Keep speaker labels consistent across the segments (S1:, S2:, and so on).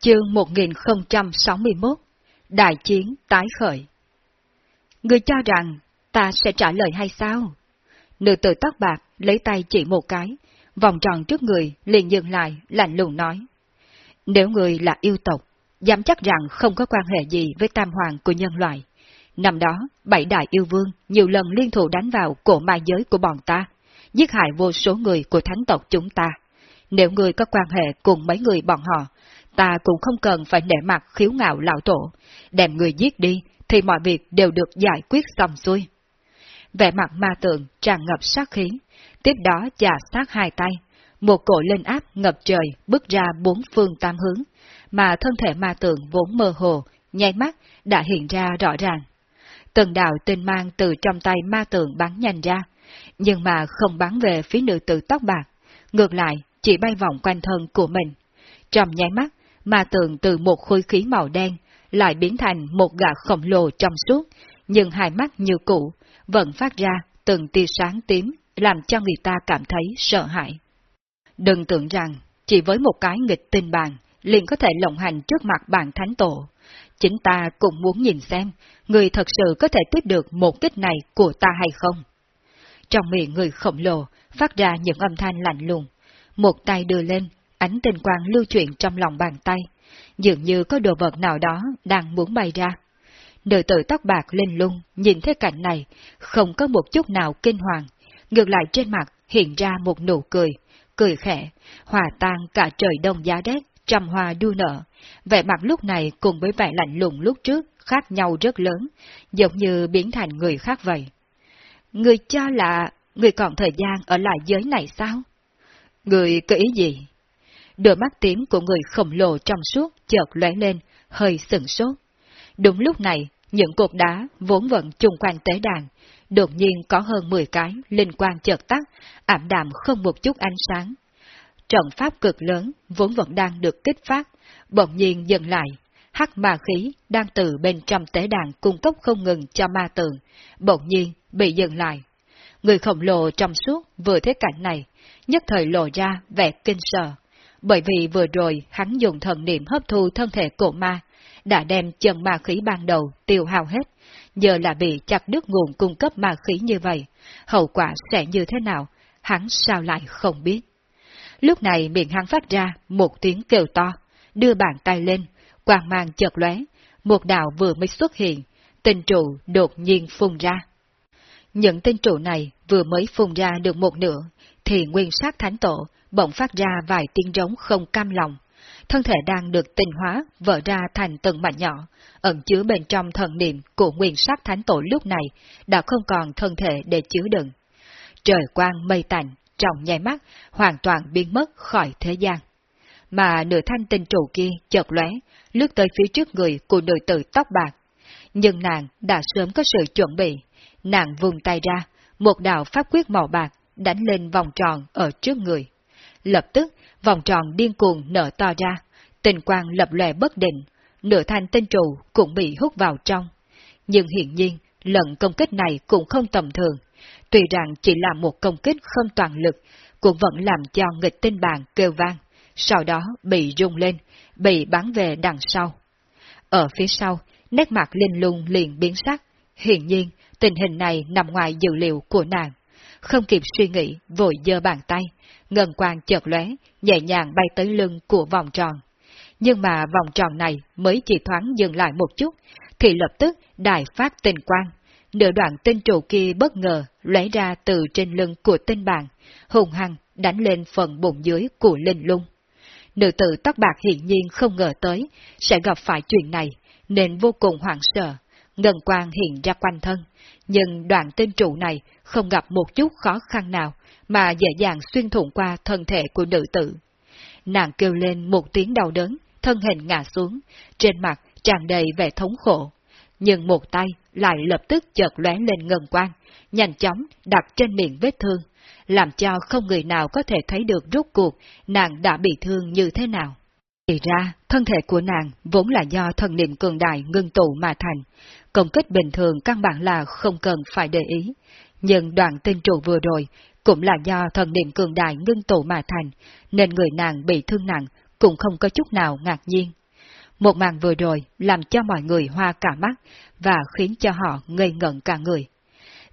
S1: Chương 1061 Đại chiến tái khởi Người cho rằng ta sẽ trả lời hay sao? Nữ tử tóc bạc lấy tay chỉ một cái, vòng tròn trước người liền dừng lại, lạnh lùng nói. Nếu người là yêu tộc, dám chắc rằng không có quan hệ gì với tam hoàng của nhân loại. Năm đó, bảy đại yêu vương nhiều lần liên thủ đánh vào cổ ma giới của bọn ta, giết hại vô số người của thánh tộc chúng ta. Nếu người có quan hệ cùng mấy người bọn họ, ta cũng không cần phải nể mặt khiếu ngạo lão tổ, đem người giết đi thì mọi việc đều được giải quyết xong xuôi. Vẻ mặt ma tượng tràn ngập sát khí, tiếp đó chà sát hai tay, một cổ lên áp ngập trời bước ra bốn phương tam hướng, mà thân thể ma tượng vốn mơ hồ, nháy mắt đã hiện ra rõ ràng. Từng đạo tinh mang từ trong tay ma tượng bắn nhanh ra, nhưng mà không bắn về phía nữ tử tóc bạc, ngược lại chỉ bay vòng quanh thân của mình. Trong nháy mắt, ma tượng từ một khối khí màu đen lại biến thành một gã khổng lồ trong suốt, nhưng hai mắt như cũ, vẫn phát ra từng tia sáng tím, làm cho người ta cảm thấy sợ hãi. Đừng tưởng rằng, chỉ với một cái nghịch tinh bàn, liền có thể lộng hành trước mặt bàn thánh tổ. Chính ta cũng muốn nhìn xem, người thật sự có thể tiếp được một kích này của ta hay không. Trong miệng người khổng lồ, phát ra những âm thanh lạnh lùng. Một tay đưa lên, ánh tinh quang lưu chuyển trong lòng bàn tay, dường như có đồ vật nào đó đang muốn bay ra. Nữ tử tóc bạc lên lung, nhìn thấy cảnh này, không có một chút nào kinh hoàng, ngược lại trên mặt hiện ra một nụ cười, cười khẽ, hòa tan cả trời đông giá rét, trăm hoa đua nở. Vẻ mặt lúc này cùng với vẻ lạnh lùng lúc trước khác nhau rất lớn, giống như biến thành người khác vậy. Người cho là người còn thời gian ở lại giới này sao? Người có ý gì? Đôi mắt tím của người khổng lồ trong suốt chợt lóe lên, hơi sừng sốt. Đúng lúc này, những cột đá vốn vận chung quanh tế đàn, đột nhiên có hơn 10 cái linh quan chợt tắt, ảm đạm không một chút ánh sáng. Trận pháp cực lớn vốn vẫn đang được kích phát, bỗng nhiên dừng lại. Hắc ma khí đang từ bên trong tế đàn cung cấp không ngừng cho ma tường, bỗng nhiên bị dừng lại. Người khổng lồ trong suốt vừa thấy cảnh này, nhất thời lộ ra vẻ kinh sợ, bởi vì vừa rồi hắn dùng thần niệm hấp thu thân thể cổ ma, đã đem chân ma khí ban đầu tiêu hao hết, giờ là bị chặt đứt nguồn cung cấp ma khí như vậy, hậu quả sẽ như thế nào, hắn sao lại không biết. Lúc này miệng hắn phát ra một tiếng kêu to, đưa bàn tay lên, quang mang chợt lóe, một đạo vừa mới xuất hiện, tinh trụ đột nhiên phun ra. Những tinh trụ này vừa mới phun ra được một nửa, thì nguyên sát thánh tổ bỗng phát ra vài tiếng rống không cam lòng. Thân thể đang được tinh hóa, vỡ ra thành từng mảnh nhỏ, ẩn chứa bên trong thần niệm của nguyên sát thánh tổ lúc này, đã không còn thân thể để chứa đựng. Trời quang mây tạnh, trong nháy mắt, hoàn toàn biến mất khỏi thế gian. Mà nửa thanh tinh trụ kia chợt lóe, lướt tới phía trước người của nữ tử tóc bạc. Nhưng nàng đã sớm có sự chuẩn bị. Nàng vùng tay ra, một đạo pháp quyết màu bạc đánh lên vòng tròn ở trước người. Lập tức, vòng tròn điên cuồng nở to ra, tình quang lập lòe bất định, nửa thanh tinh trụ cũng bị hút vào trong. Nhưng hiển nhiên, lần công kích này cũng không tầm thường. Tuy rằng chỉ là một công kích không toàn lực, cũng vẫn làm cho nghịch tinh bàn kêu vang, sau đó bị rung lên, bị bắn về đằng sau. Ở phía sau, nét mặt linh lung liền biến sắc, hiển nhiên tình hình này nằm ngoài dự liệu của nàng. Không kịp suy nghĩ, vội giơ bàn tay, ngân quang chợt lóe, nhẹ nhàng bay tới lưng của vòng tròn. Nhưng mà vòng tròn này mới chỉ thoáng dừng lại một chút, thì lập tức đại phát tinh quang. Nửa đoạn tinh trụ kia bất ngờ lóe ra từ trên lưng của tinh bàn, hùng hăng đánh lên phần bụng dưới của linh lung. Nữ tử tóc bạc hiện nhiên không ngờ tới sẽ gặp phải chuyện này, nên vô cùng hoảng sợ. Ngân quang hiện ra quanh thân, nhưng đoạn tinh trụ này không gặp một chút khó khăn nào, mà dễ dàng xuyên thủng qua thân thể của nữ tử. Nàng kêu lên một tiếng đau đớn, thân hình ngã xuống, trên mặt tràn đầy vẻ thống khổ. Nhưng một tay lại lập tức chợt lóe lên ngân quang, nhanh chóng đặt trên miệng vết thương, làm cho không người nào có thể thấy được rốt cuộc nàng đã bị thương như thế nào. Thì ra, thân thể của nàng vốn là do thần niệm cường đại ngưng tụ mà thành, công kích bình thường căn bản là không cần phải để ý, nhưng đoạn tinh trụ vừa rồi cũng là do thần niệm cường đại ngưng tụ mà thành, nên người nàng bị thương nặng cũng không có chút nào ngạc nhiên. Một màn vừa rồi làm cho mọi người hoa cả mắt và khiến cho họ ngây ngẩn cả người.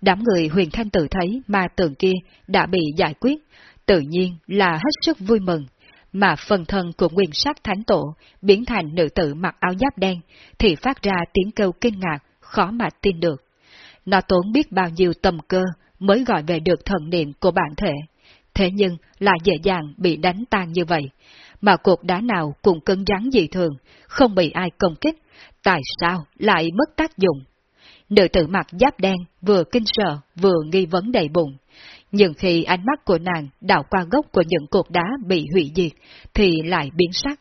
S1: Đám người huyền thanh tử thấy ma tượng kia đã bị giải quyết, tự nhiên là hết sức vui mừng, mà phần thân của nguyên sắc thánh tổ biến thành nữ tử mặc áo giáp đen thì phát ra tiếng kêu kinh ngạc, khó mà tin được. Nó tốn biết bao nhiêu tầm cơ mới gọi về được thần niệm của bản thể, thế nhưng lại dễ dàng bị đánh tan như vậy, mà cột đá nào cũng cứng rắn dị thường, không bị ai công kích, tại sao lại mất tác dụng? Nữ tử mặc giáp đen vừa kinh sợ vừa nghi vấn đầy bụng, nhưng khi ánh mắt của nàng đảo qua gốc của những cột đá bị hủy diệt, thì lại biến sắc.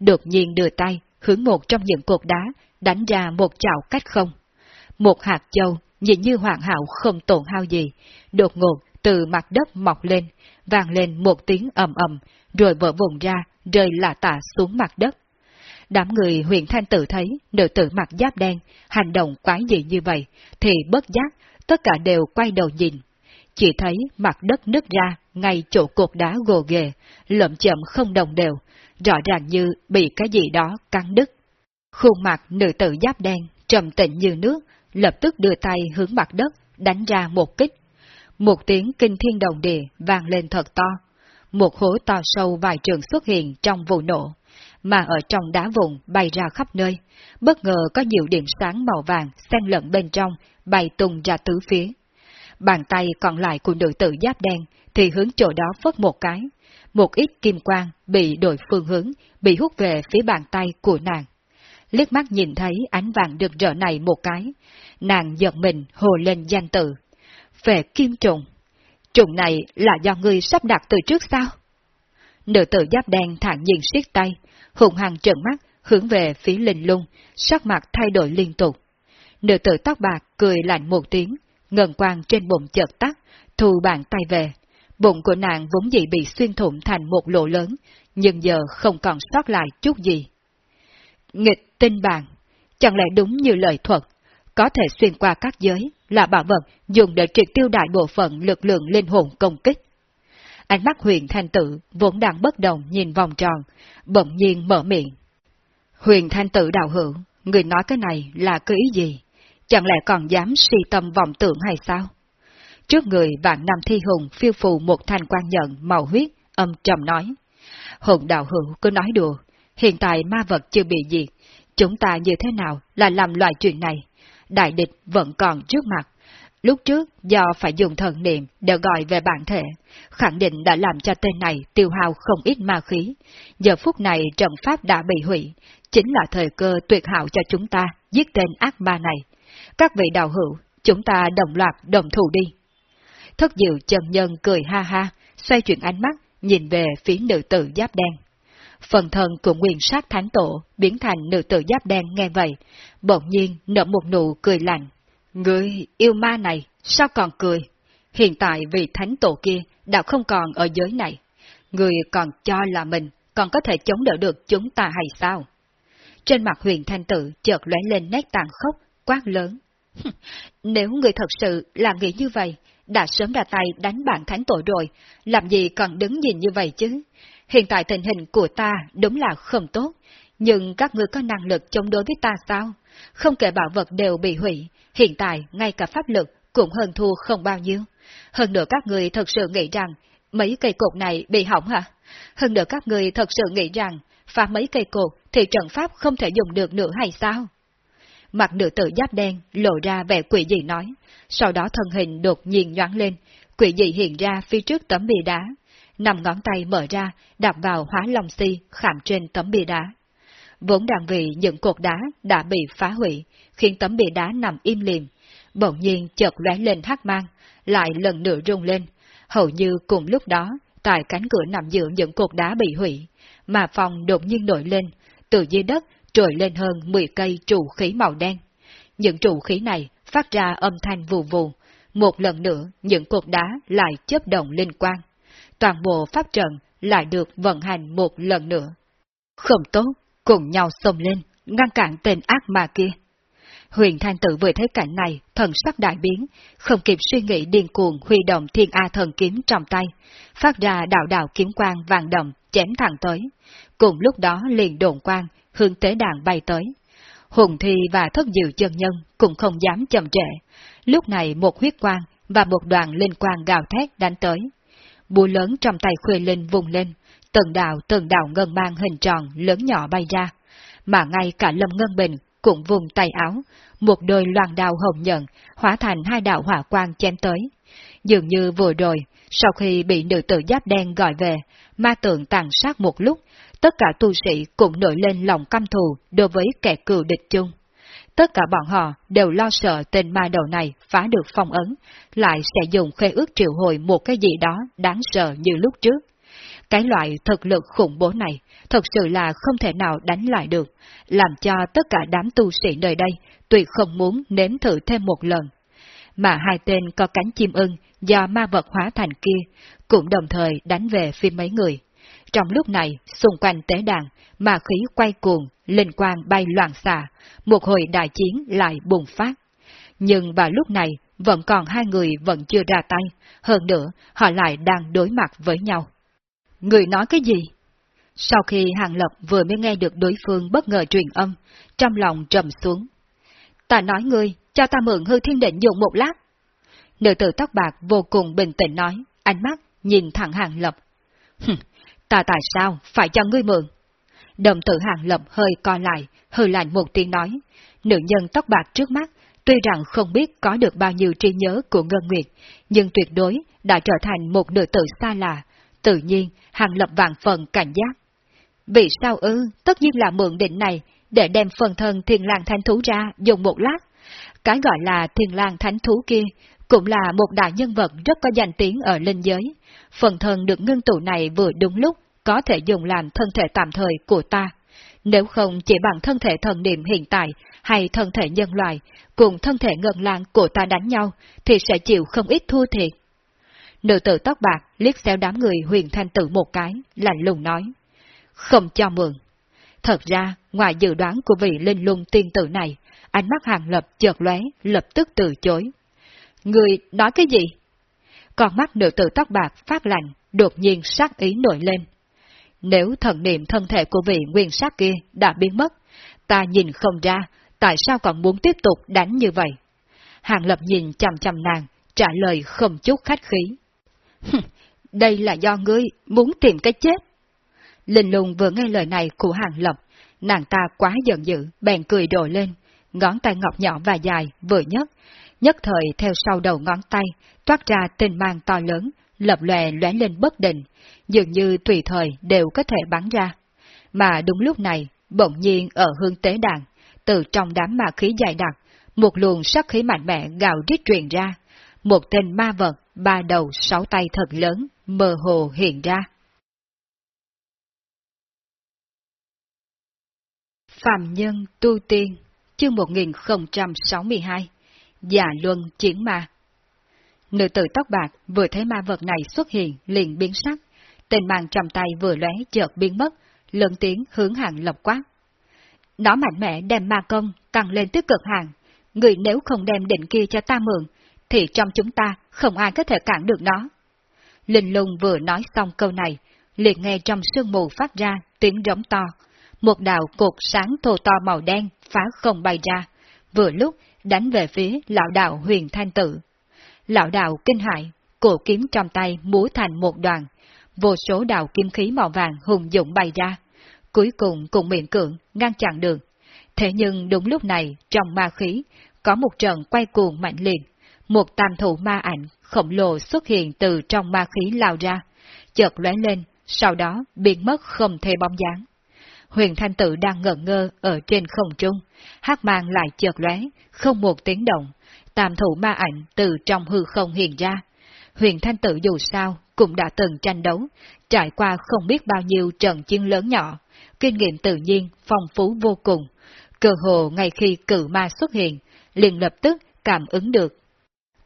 S1: Đột nhiên đưa tay, hướng một trong những cột đá, đánh ra một chảo cách không. Một hạt châu, nhìn như hoàn hảo không tổn hao gì, đột ngột từ mặt đất mọc lên, vang lên một tiếng ầm ầm, rồi vỡ vùng ra, rơi lạ tả xuống mặt đất. Đám người huyện thanh tử thấy nữ tử mặc giáp đen, hành động quái dị như vậy, thì bất giác, tất cả đều quay đầu nhìn. Chỉ thấy mặt đất nứt ra, ngay chỗ cột đá gồ ghề, lậm chậm không đồng đều, rõ ràng như bị cái gì đó cắn đứt. Khuôn mặt nữ tử giáp đen, trầm tĩnh như nước, lập tức đưa tay hướng mặt đất, đánh ra một kích. Một tiếng kinh thiên đồng địa vang lên thật to. Một hố to sâu vài trường xuất hiện trong vụ nổ, mà ở trong đá vùng bay ra khắp nơi. Bất ngờ có nhiều điểm sáng màu vàng xen lẫn bên trong, bay tung ra tứ phía. Bàn tay còn lại của nữ tử giáp đen thì hướng chỗ đó phất một cái. Một ít kim quang bị đổi phương hướng, bị hút về phía bàn tay của nàng. Liếc mắt nhìn thấy ánh vàng được rỡ này một cái, nàng giật mình hồ lên danh tự. Về kim trùng. Trùng này là do ngươi sắp đặt từ trước sao? Nữ tử giáp đen thản nhiên siết tay, hùng hằng trợn mắt, hướng về phía linh lung, sắc mặt thay đổi liên tục. Nữ tử tóc bạc cười lạnh một tiếng, ngần quang trên bụng chợt tắt, thu bàn tay về. Bụng của nàng vốn dĩ bị xuyên thủng thành một lỗ lớn, nhưng giờ không còn sót lại chút gì. Nghịch tinh bàn, chẳng lẽ đúng như lời thuật, có thể xuyên qua các giới, là bảo vật dùng để triệt tiêu đại bộ phận lực lượng linh hồn công kích. Ánh mắt huyền thanh tử vốn đang bất động nhìn vòng tròn, bỗng nhiên mở miệng. Huyền thanh tử đạo hữu, người nói cái này là cứ ý gì? Chẳng lẽ còn dám si tâm vọng tưởng hay sao? Trước người vạn năm thi hùng phiêu phù một thanh quan nhận màu huyết, âm trầm nói. Hùng đạo hữu cứ nói đùa, hiện tại ma vật chưa bị diệt, chúng ta như thế nào là làm loại chuyện này? Đại địch vẫn còn trước mặt. Lúc trước, do phải dùng thần niệm để gọi về bản thể, khẳng định đã làm cho tên này tiêu hao không ít ma khí. Giờ phút này trận pháp đã bị hủy, chính là thời cơ tuyệt hảo cho chúng ta giết tên ác ma này. Các vị đạo hữu, chúng ta đồng loạt đồng thủ đi. Thất diệu chân nhân cười ha ha, xoay chuyển ánh mắt, nhìn về phía nữ tử giáp đen. Phần thân của nguyên sát thánh tổ biến thành nữ tử giáp đen nghe vậy, bỗng nhiên nở một nụ cười lạnh. Người yêu ma này, sao còn cười? Hiện tại vị thánh tổ kia đã không còn ở giới này. Người còn cho là mình còn có thể chống đỡ được chúng ta hay sao? Trên mặt huyền thanh tử chợt lóe lên nét tàn khốc, quát lớn. Nếu người thật sự là nghĩ như vậy, đã sớm ra tay đánh bạn thánh tội rồi, làm gì còn đứng nhìn như vậy chứ? Hiện tại tình hình của ta đúng là không tốt, nhưng các ngươi có năng lực chống đối với ta sao? Không kể bảo vật đều bị hủy, hiện tại ngay cả pháp lực cũng hơn thua không bao nhiêu. Hơn nữa các người thật sự nghĩ rằng mấy cây cột này bị hỏng hả? Hơn nữa các người thật sự nghĩ rằng phá mấy cây cột thì trận pháp không thể dùng được nữa hay sao? Mặt nữ tử giáp đen lộ ra vẻ quỷ dị nói, sau đó thân hình đột nhiên nhoáng lên, quỷ dị hiện ra phía trước tấm bia đá, nằm ngón tay mở ra, đạp vào hóa long si khảm trên tấm bia đá. Vốn đang vì những cột đá đã bị phá hủy, khiến tấm bia đá nằm im liềm, bỗng nhiên chợt lóe lên hắc mang, lại lần nữa rung lên, hầu như cùng lúc đó, tại cánh cửa nằm giữa những cột đá bị hủy, mà phòng đột nhiên nổi lên, từ dưới đất trồi lên hơn 10 cây trụ khí màu đen. Những trụ khí này phát ra âm thanh vù vù, một lần nữa những cột đá lại chớp động linh quang. Toàn bộ pháp trận lại được vận hành một lần nữa. Không tốt, cùng nhau xông lên, ngăn cản tên ác ma kia. Huyền Thanh Tử vừa thấy cảnh này, thần sắc đại biến, không kịp suy nghĩ điên cuồng huy động thiên A thần kiếm trong tay, phát ra đạo đạo kiếm quang vàng đậm chém thẳng tới. Cùng lúc đó liền đồn quang, hướng tế đàn bay tới. Hùng Thi và thất diệu chân nhân cũng không dám chậm trễ. Lúc này một huyết quang và một đoàn linh quang gào thét đánh tới. Búa lớn trong tay khuê linh vùng lên, từng đạo từng đạo ngân mang hình tròn lớn nhỏ bay ra. Mà ngay cả Lâm Ngân Bình cũng vùng tay áo, một đôi loàn đào hồng nhận hóa thành hai đạo hỏa quang chém tới. Dường như vừa rồi, sau khi bị nữ tử giáp đen gọi về, ma tượng tàn sát một lúc, tất cả tu sĩ cũng nổi lên lòng căm thù đối với kẻ cừu địch chung. Tất cả bọn họ đều lo sợ tên ma đầu này phá được phong ấn, lại sẽ dùng khê ước triệu hồi một cái gì đó đáng sợ như lúc trước. Cái loại thực lực khủng bố này thật sự là không thể nào đánh lại được, làm cho tất cả đám tu sĩ nơi đây tuyệt không muốn nếm thử thêm một lần. Mà hai tên có cánh chim ưng do ma vật hóa thành kia cũng đồng thời đánh về phía mấy người. Trong lúc này, xung quanh tế đàn, ma khí quay cuồng, linh quang bay loạn xạ, một hồi đại chiến lại bùng phát. Nhưng vào lúc này, vẫn còn hai người vẫn chưa ra tay, hơn nữa, họ lại đang đối mặt với nhau. Người nói cái gì? Sau khi Hàng Lập vừa mới nghe được đối phương bất ngờ truyền âm, trong lòng trầm xuống. Ta nói ngươi, cho ta mượn hư thiên định dùng một lát. Nữ tử tóc bạc vô cùng bình tĩnh nói, ánh mắt nhìn thẳng Hàng Lập ta tại sao phải cho ngươi mượn? Đồng tử Hàng Lập hơi co lại, hơi lạnh một tiếng nói. Nữ nhân tóc bạc trước mắt, tuy rằng không biết có được bao nhiêu trí nhớ của Ngân Nguyệt, nhưng tuyệt đối đã trở thành một nữ tử xa lạ. Tự nhiên, Hàng Lập vạn phần cảnh giác. Vì sao ư, tất nhiên là mượn định này, để đem phần thân thiên lang thánh thú ra dùng một lát. Cái gọi là thiên lang thánh thú kia, cũng là một đại nhân vật rất có danh tiếng ở linh giới. Phần thân được ngưng tụ này vừa đúng lúc có thể dùng làm thân thể tạm thời của ta. Nếu không chỉ bằng thân thể thần niệm hiện tại hay thân thể nhân loại, cùng thân thể ngân lang của ta đánh nhau, thì sẽ chịu không ít thua thiệt. Nữ tử tóc bạc liếc xéo đám người huyền thanh tử một cái, lạnh lùng nói. Không cho mượn. Thật ra, ngoài dự đoán của vị linh lung tiên tử này, ánh mắt hàng lập chợt lóe, lập tức từ chối. Người nói cái gì? Còn mắt nữ tử tóc bạc phát lạnh, đột nhiên sát ý nổi lên. Nếu thần niệm thân thể của vị nguyên sát kia đã biến mất, ta nhìn không ra tại sao còn muốn tiếp tục đánh như vậy. Hàng lập nhìn chằm chằm nàng, trả lời không chút khách khí. Đây là do ngươi muốn tìm cái chết. Linh lùng vừa nghe lời này của hàng lập, nàng ta quá giận dữ, bèn cười đổ lên, ngón tay ngọc nhỏ và dài vừa nhất, nhất thời theo sau đầu ngón tay, toát ra tinh mang to lớn, lập lòe lóe lên bất định, dường như tùy thời đều có thể bắn ra. Mà đúng lúc này, bỗng nhiên ở hương tế đàn, từ trong đám ma khí dài đặc, một luồng sắc khí mạnh mẽ gào rít truyền ra, một tên ma vật, ba đầu sáu tay thật lớn, mơ hồ hiện ra. Phạm Nhân Tu Tiên, chương 1062, Già Luân Chiến Ma Nữ tử tóc bạc vừa thấy ma vật này xuất hiện liền biến sắc, tên mang trong tay vừa lóe chợt biến mất, lớn tiếng hướng hàng lộc quát. Nó mạnh mẽ đem ma công tăng lên tới cực hàng, người nếu không đem định kia cho ta mượn, thì trong chúng ta không ai có thể cản được nó. Linh lung vừa nói xong câu này, liền nghe trong sương mù phát ra tiếng rống to. Một đạo cột sáng thô to màu đen phá không bay ra, vừa lúc đánh về phía lão đạo huyền thanh tử. Lão đạo kinh hại, cổ kiếm trong tay múa thành một đoàn, vô số đạo kim khí màu vàng hùng dũng bay ra, cuối cùng cùng miệng cưỡng ngăn chặn được. Thế nhưng đúng lúc này, trong ma khí, có một trận quay cuồng mạnh liệt, một tam thủ ma ảnh khổng lồ xuất hiện từ trong ma khí lao ra, chợt lóe lên, sau đó biến mất không thể bóng dáng. Huyền Thanh Tự đang ngẩn ngơ ở trên không trung, hát mang lại chợt lóe, không một tiếng động, tam thủ ma ảnh từ trong hư không hiện ra. Huyền Thanh Tự dù sao cũng đã từng tranh đấu, trải qua không biết bao nhiêu trận chiến lớn nhỏ, kinh nghiệm tự nhiên phong phú vô cùng. Cơ hồ ngay khi cử ma xuất hiện, liền lập tức cảm ứng được.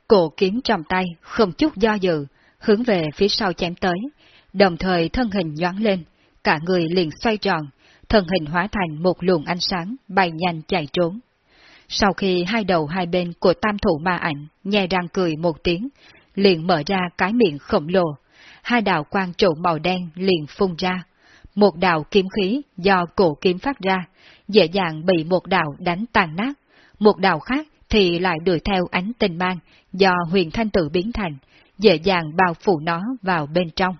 S1: Cổ kiếm trong tay, không chút do dự, hướng về phía sau chém tới, đồng thời thân hình nhoáng lên, cả người liền xoay tròn, thân hình hóa thành một luồng ánh sáng, bay nhanh chạy trốn. Sau khi hai đầu hai bên của tam thủ ma ảnh nhè răng cười một tiếng, liền mở ra cái miệng khổng lồ, hai đạo quang trụ màu đen liền phun ra. một đạo kiếm khí do cổ kiếm phát ra, dễ dàng bị một đạo đánh tàn nát, một đạo khác thì lại đuổi theo ánh tinh mang do huyền thanh tử biến thành, dễ dàng bao phủ nó vào bên trong.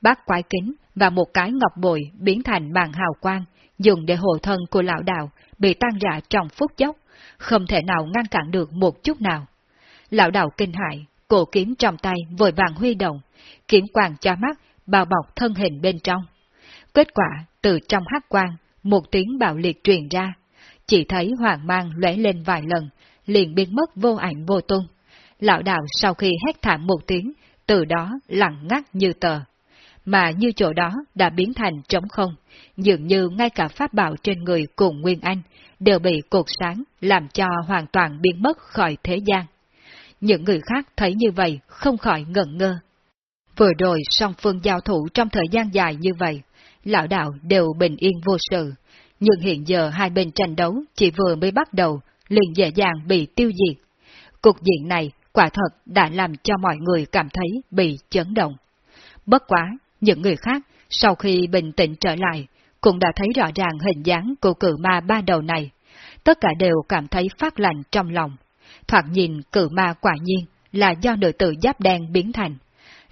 S1: Bát quái kính và một cái ngọc bội biến thành bàn hào quang, dùng để hộ thân của lão đạo bị tan rã trong phút chốc, không thể nào ngăn cản được một chút nào. Lão đạo kinh hại, cổ kiếm trong tay vội vàng huy động, kiếm quang cho mắt, bao bọc thân hình bên trong. Kết quả, từ trong hắc quang, một tiếng bạo liệt truyền ra, chỉ thấy hoàng mang lóe lên vài lần, liền biến mất vô ảnh vô tung. Lão đạo sau khi hét thảm một tiếng, từ đó lặng ngắt như tờ. Mà như chỗ đó đã biến thành trống không, dường như ngay cả pháp bảo trên người cùng Nguyên Anh đều bị cột sáng làm cho hoàn toàn biến mất khỏi thế gian. Những người khác thấy như vậy không khỏi ngẩn ngơ. Vừa rồi song phương giao thủ trong thời gian dài như vậy, lão đạo đều bình yên vô sự, nhưng hiện giờ hai bên tranh đấu chỉ vừa mới bắt đầu, liền dễ dàng bị tiêu diệt. Cục diện này quả thật đã làm cho mọi người cảm thấy bị chấn động. Bất quá, những người khác sau khi bình tĩnh trở lại, cũng đã thấy rõ ràng hình dáng của cử ma ba đầu này. Tất cả đều cảm thấy phát lạnh trong lòng. Thoạt nhìn cử ma quả nhiên là do nữ tử giáp đen biến thành.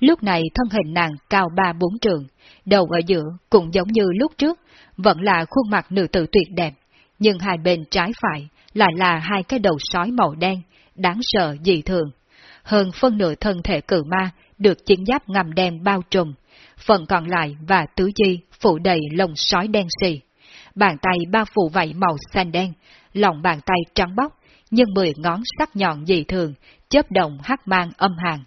S1: Lúc này thân hình nàng cao ba bốn trường, đầu ở giữa cũng giống như lúc trước, vẫn là khuôn mặt nữ tử tuyệt đẹp, nhưng hai bên trái phải lại là hai cái đầu sói màu đen, đáng sợ dị thường. Hơn phân nửa thân thể cử ma được chiến giáp ngầm đen bao trùm, phần còn lại và tứ chi phủ đầy lông sói đen xì. Bàn tay bao phủ vảy màu xanh đen, lòng bàn tay trắng bóc, nhưng mười ngón sắc nhọn dị thường, chớp động hắc mang âm hàng.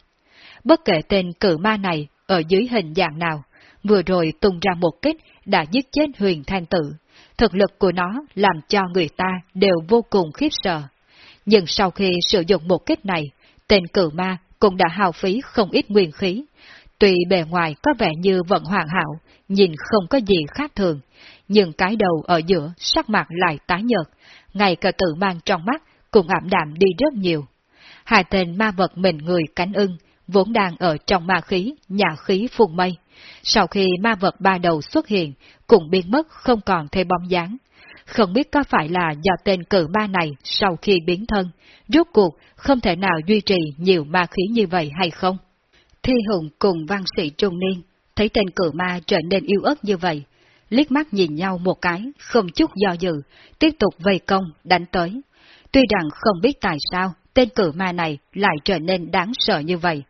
S1: Bất kể tên cự ma này ở dưới hình dạng nào, vừa rồi tung ra một kích đã giết chết huyền thanh tử. Thực lực của nó làm cho người ta đều vô cùng khiếp sợ. Nhưng sau khi sử dụng một kích này, tên cự ma cũng đã hao phí không ít nguyên khí. Tuy bề ngoài có vẻ như vẫn hoàn hảo, nhìn không có gì khác thường, nhưng cái đầu ở giữa sắc mặt lại tái nhợt, ngay cả tự mang trong mắt cũng ảm đạm đi rất nhiều. Hai tên ma vật mình người cánh ưng, vốn đang ở trong ma khí, nhà khí phun mây. Sau khi ma vật ba đầu xuất hiện, cũng biến mất không còn thêm bóng dáng. Không biết có phải là do tên cử ma này sau khi biến thân, rốt cuộc không thể nào duy trì nhiều ma khí như vậy hay không? Thi Hùng cùng văn sĩ trung niên, thấy tên cử ma trở nên yêu ớt như vậy, liếc mắt nhìn nhau một cái, không chút do dự, tiếp tục vây công, đánh tới. Tuy rằng không biết tại sao tên cử ma này lại trở nên đáng sợ như vậy,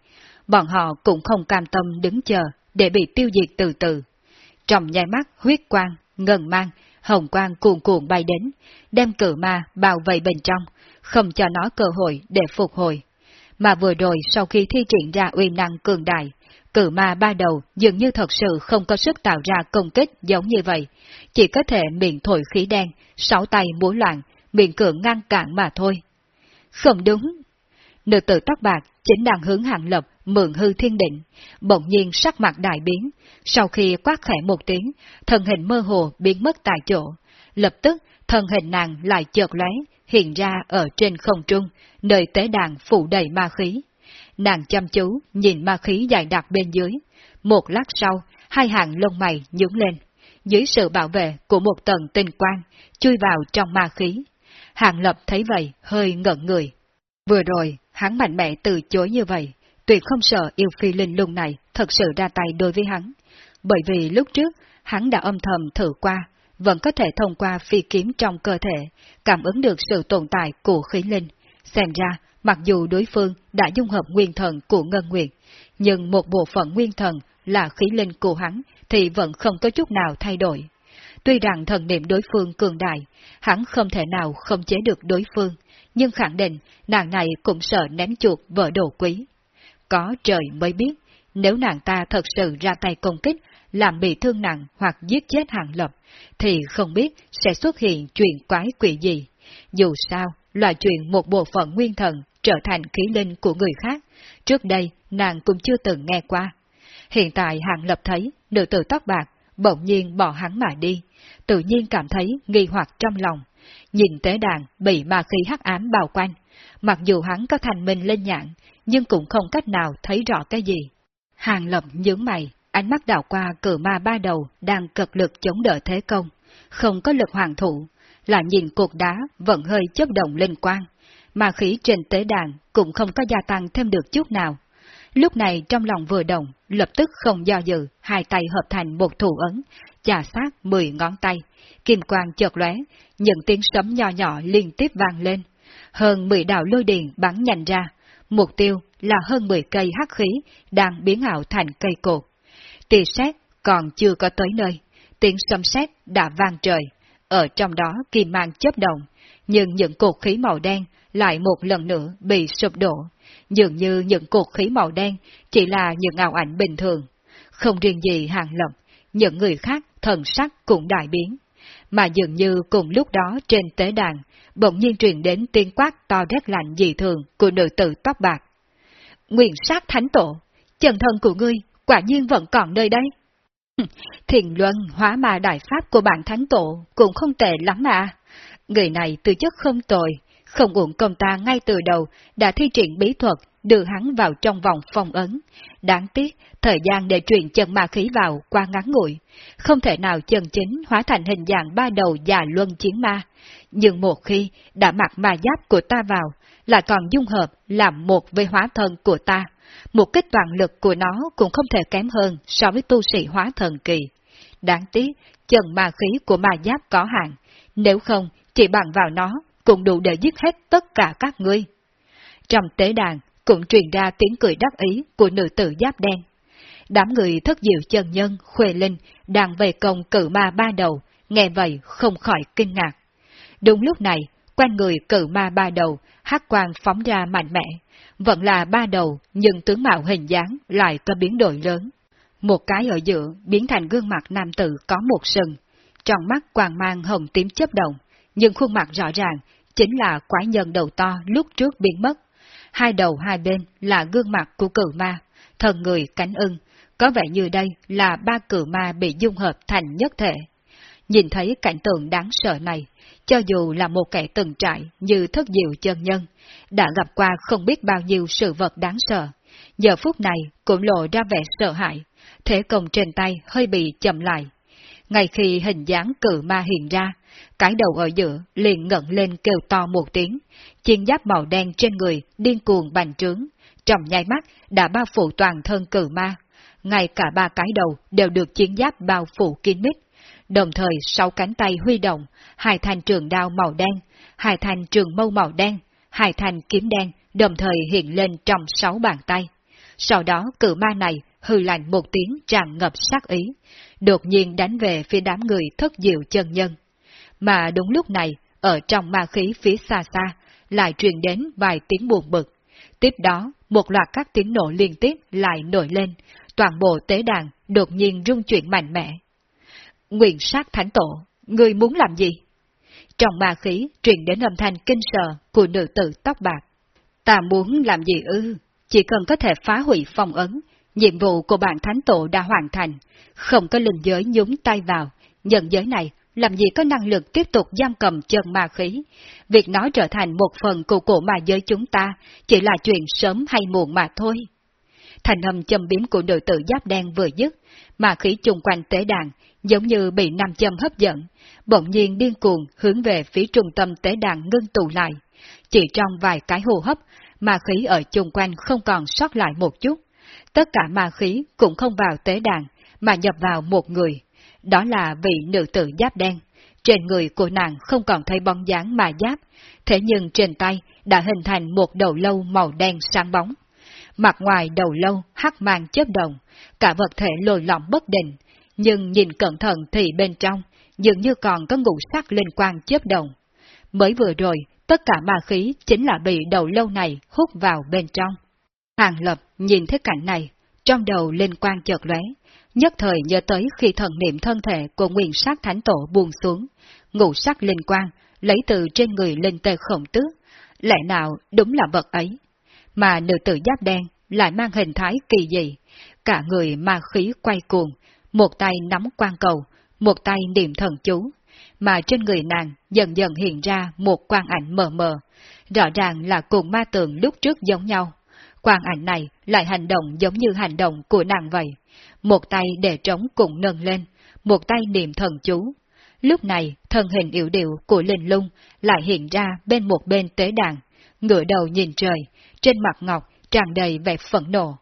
S1: bọn họ cũng không cam tâm đứng chờ để bị tiêu diệt từ từ. Trong nhai mắt huyết quang, ngân mang, hồng quang cuồn cuộn bay đến, đem cử ma bao vây bên trong, không cho nó cơ hội để phục hồi. Mà vừa rồi sau khi thi triển ra uy năng cường đại, cử ma ba đầu dường như thật sự không có sức tạo ra công kích giống như vậy, chỉ có thể miệng thổi khí đen, sáu tay múa loạn, miệng cường ngăn cản mà thôi. Không đúng. Nữ tử tóc bạc chính đang hướng hạng lập mượn hư thiên định, bỗng nhiên sắc mặt đại biến, sau khi quát khẽ một tiếng, thân hình mơ hồ biến mất tại chỗ, lập tức thân hình nàng lại chợt lóe, hiện ra ở trên không trung, nơi tế đàn phủ đầy ma khí. Nàng chăm chú nhìn ma khí dài đặc bên dưới, một lát sau, hai hàng lông mày nhướng lên, dưới sự bảo vệ của một tầng tinh quang, chui vào trong ma khí. Hàng lập thấy vậy, hơi ngẩn người. Vừa rồi, hắn mạnh mẽ từ chối như vậy, tuyệt không sợ yêu phi linh lung này thật sự ra tay đối với hắn. Bởi vì lúc trước, hắn đã âm thầm thử qua, vẫn có thể thông qua phi kiếm trong cơ thể, cảm ứng được sự tồn tại của khí linh. Xem ra, mặc dù đối phương đã dung hợp nguyên thần của Ngân Nguyệt, nhưng một bộ phận nguyên thần là khí linh của hắn thì vẫn không có chút nào thay đổi. Tuy rằng thần niệm đối phương cường đại, hắn không thể nào không chế được đối phương, nhưng khẳng định nàng này cũng sợ ném chuột vợ đồ quý. Có trời mới biết, nếu nàng ta thật sự ra tay công kích, làm bị thương nặng hoặc giết chết hàng lập, thì không biết sẽ xuất hiện chuyện quái quỷ gì. Dù sao, loại chuyện một bộ phận nguyên thần trở thành khí linh của người khác, trước đây nàng cũng chưa từng nghe qua. Hiện tại hàng lập thấy nữ tử tóc bạc bỗng nhiên bỏ hắn mà đi, tự nhiên cảm thấy nghi hoặc trong lòng. Nhìn tế đàn bị ma khí hắc ám bao quanh, mặc dù hắn có thành minh lên nhạn, nhưng cũng không cách nào thấy rõ cái gì. Hàng lập nhướng mày, ánh mắt đảo qua cử ma ba đầu đang cực lực chống đỡ thế công, không có lực hoàng thủ, là nhìn cột đá vẫn hơi chấp động lên quang, mà khí trên tế đàn cũng không có gia tăng thêm được chút nào. Lúc này trong lòng vừa động, lập tức không do dự, hai tay hợp thành một thủ ấn, chà sát mười ngón tay, kim quang chợt lóe, những tiếng sấm nhỏ nhỏ liên tiếp vang lên. Hơn mười đạo lôi điện bắn nhanh ra, mục tiêu là hơn mười cây hắc khí đang biến ảo thành cây cột. Tì xét còn chưa có tới nơi, tiếng sấm sét đã vang trời, ở trong đó kim mang chấp động, nhưng những cột khí màu đen lại một lần nữa bị sụp đổ, dường như những cột khí màu đen chỉ là những ảo ảnh bình thường. Không riêng gì hàng lập, những người khác thần sắc cũng đại biến. Mà dường như cùng lúc đó trên tế đàn, bỗng nhiên truyền đến tiếng quát to rét lạnh dị thường của nữ tử tóc bạc. Nguyện sát thánh tổ, chân thân của ngươi quả nhiên vẫn còn nơi đây. Thiền luân hóa ma đại pháp của bản thánh tổ cũng không tệ lắm mà. Người này tư chất không tồi, không uổng công ta ngay từ đầu đã thi triển bí thuật đưa hắn vào trong vòng phong ấn. Đáng tiếc, thời gian để truyền chân ma khí vào qua ngắn ngủi, không thể nào chân chính hóa thành hình dạng ba đầu già luân chiến ma. Nhưng một khi đã mặc ma giáp của ta vào, lại còn dung hợp làm một với hóa thân của ta. Một kích toàn lực của nó cũng không thể kém hơn so với tu sĩ hóa thần kỳ. Đáng tiếc, chân ma khí của ma giáp có hạn, nếu không, chỉ bằng vào nó cũng đủ để giết hết tất cả các ngươi. Trong tế đàn cũng truyền ra tiếng cười đắc ý của nữ tử giáp đen. Đám người thất diệu chân nhân, khuê linh, đang về công cử ma ba đầu, nghe vậy không khỏi kinh ngạc. Đúng lúc này, quanh người cử ma ba đầu, hát quang phóng ra mạnh mẽ, vẫn là ba đầu nhưng tướng mạo hình dáng lại có biến đổi lớn. Một cái ở giữa biến thành gương mặt nam tử có một sừng, trong mắt quàng mang hồng tím chấp động, nhưng khuôn mặt rõ ràng chính là quái nhân đầu to lúc trước biến mất. Hai đầu hai bên là gương mặt của cử ma, thần người cánh ưng, có vẻ như đây là ba cử ma bị dung hợp thành nhất thể. Nhìn thấy cảnh tượng đáng sợ này, cho dù là một kẻ từng trải như thất diệu chân nhân, đã gặp qua không biết bao nhiêu sự vật đáng sợ, giờ phút này cũng lộ ra vẻ sợ hãi, thế công trên tay hơi bị chậm lại. Ngay khi hình dáng cự ma hiện ra, cái đầu ở giữa liền ngẩng lên kêu to một tiếng, chiên giáp màu đen trên người điên cuồng bành trướng, trong nháy mắt đã bao phủ toàn thân cự ma. Ngay cả ba cái đầu đều được chiến giáp bao phủ kín mít. Đồng thời sáu cánh tay huy động, hai thanh trường đao màu đen, hai thanh trường mâu màu đen, hai thanh kiếm đen đồng thời hiện lên trong sáu bàn tay. Sau đó cự ma này hư lạnh một tiếng tràn ngập sát ý, đột nhiên đánh về phía đám người thất diệu chân nhân. Mà đúng lúc này, ở trong ma khí phía xa xa, lại truyền đến vài tiếng buồn bực. Tiếp đó, một loạt các tiếng nổ liên tiếp lại nổi lên, toàn bộ tế đàn đột nhiên rung chuyển mạnh mẽ. Nguyện sát thánh tổ, ngươi muốn làm gì? Trong ma khí truyền đến âm thanh kinh sợ của nữ tử tóc bạc. Ta muốn làm gì ư? Chỉ cần có thể phá hủy phong ấn, nhiệm vụ của bạn thánh tổ đã hoàn thành, không có linh giới nhúng tay vào, nhận giới này làm gì có năng lực tiếp tục giam cầm chân ma khí. Việc nó trở thành một phần của cổ ma giới chúng ta chỉ là chuyện sớm hay muộn mà thôi. Thành âm châm biếm của nữ tử giáp đen vừa dứt, mà khí chung quanh tế đàn giống như bị nam châm hấp dẫn, bỗng nhiên điên cuồng hướng về phía trung tâm tế đàn ngưng tụ lại. Chỉ trong vài cái hô hấp, ma khí ở chung quanh không còn sót lại một chút. Tất cả ma khí cũng không vào tế đàn, mà nhập vào một người, đó là vị nữ tử giáp đen. Trên người của nàng không còn thấy bóng dáng mà giáp, thế nhưng trên tay đã hình thành một đầu lâu màu đen sáng bóng. Mặt ngoài đầu lâu hắc mang chớp động, cả vật thể lồi lõm bất định, nhưng nhìn cẩn thận thì bên trong dường như còn có ngũ sắc liên quan chớp động. Mới vừa rồi, tất cả ma khí chính là bị đầu lâu này hút vào bên trong. Hàng Lập nhìn thấy cảnh này, trong đầu liên quan chợt lóe, nhất thời nhớ tới khi thần niệm thân thể của nguyên sát thánh tổ buông xuống, ngũ sắc linh quang, lấy từ trên người lên tê khổng tước, lẽ nào đúng là vật ấy. Mà nữ tử giáp đen lại mang hình thái kỳ dị, cả người ma khí quay cuồng, một tay nắm quan cầu, một tay niệm thần chú, mà trên người nàng dần dần hiện ra một quan ảnh mờ mờ, rõ ràng là cùng ma tượng lúc trước giống nhau. Quang ảnh này lại hành động giống như hành động của nàng vậy. Một tay để trống cùng nâng lên, một tay niệm thần chú. Lúc này, thân hình yếu điệu của linh lung lại hiện ra bên một bên tế đàn, ngửa đầu nhìn trời, trên mặt ngọc tràn đầy vẻ phẫn nộ.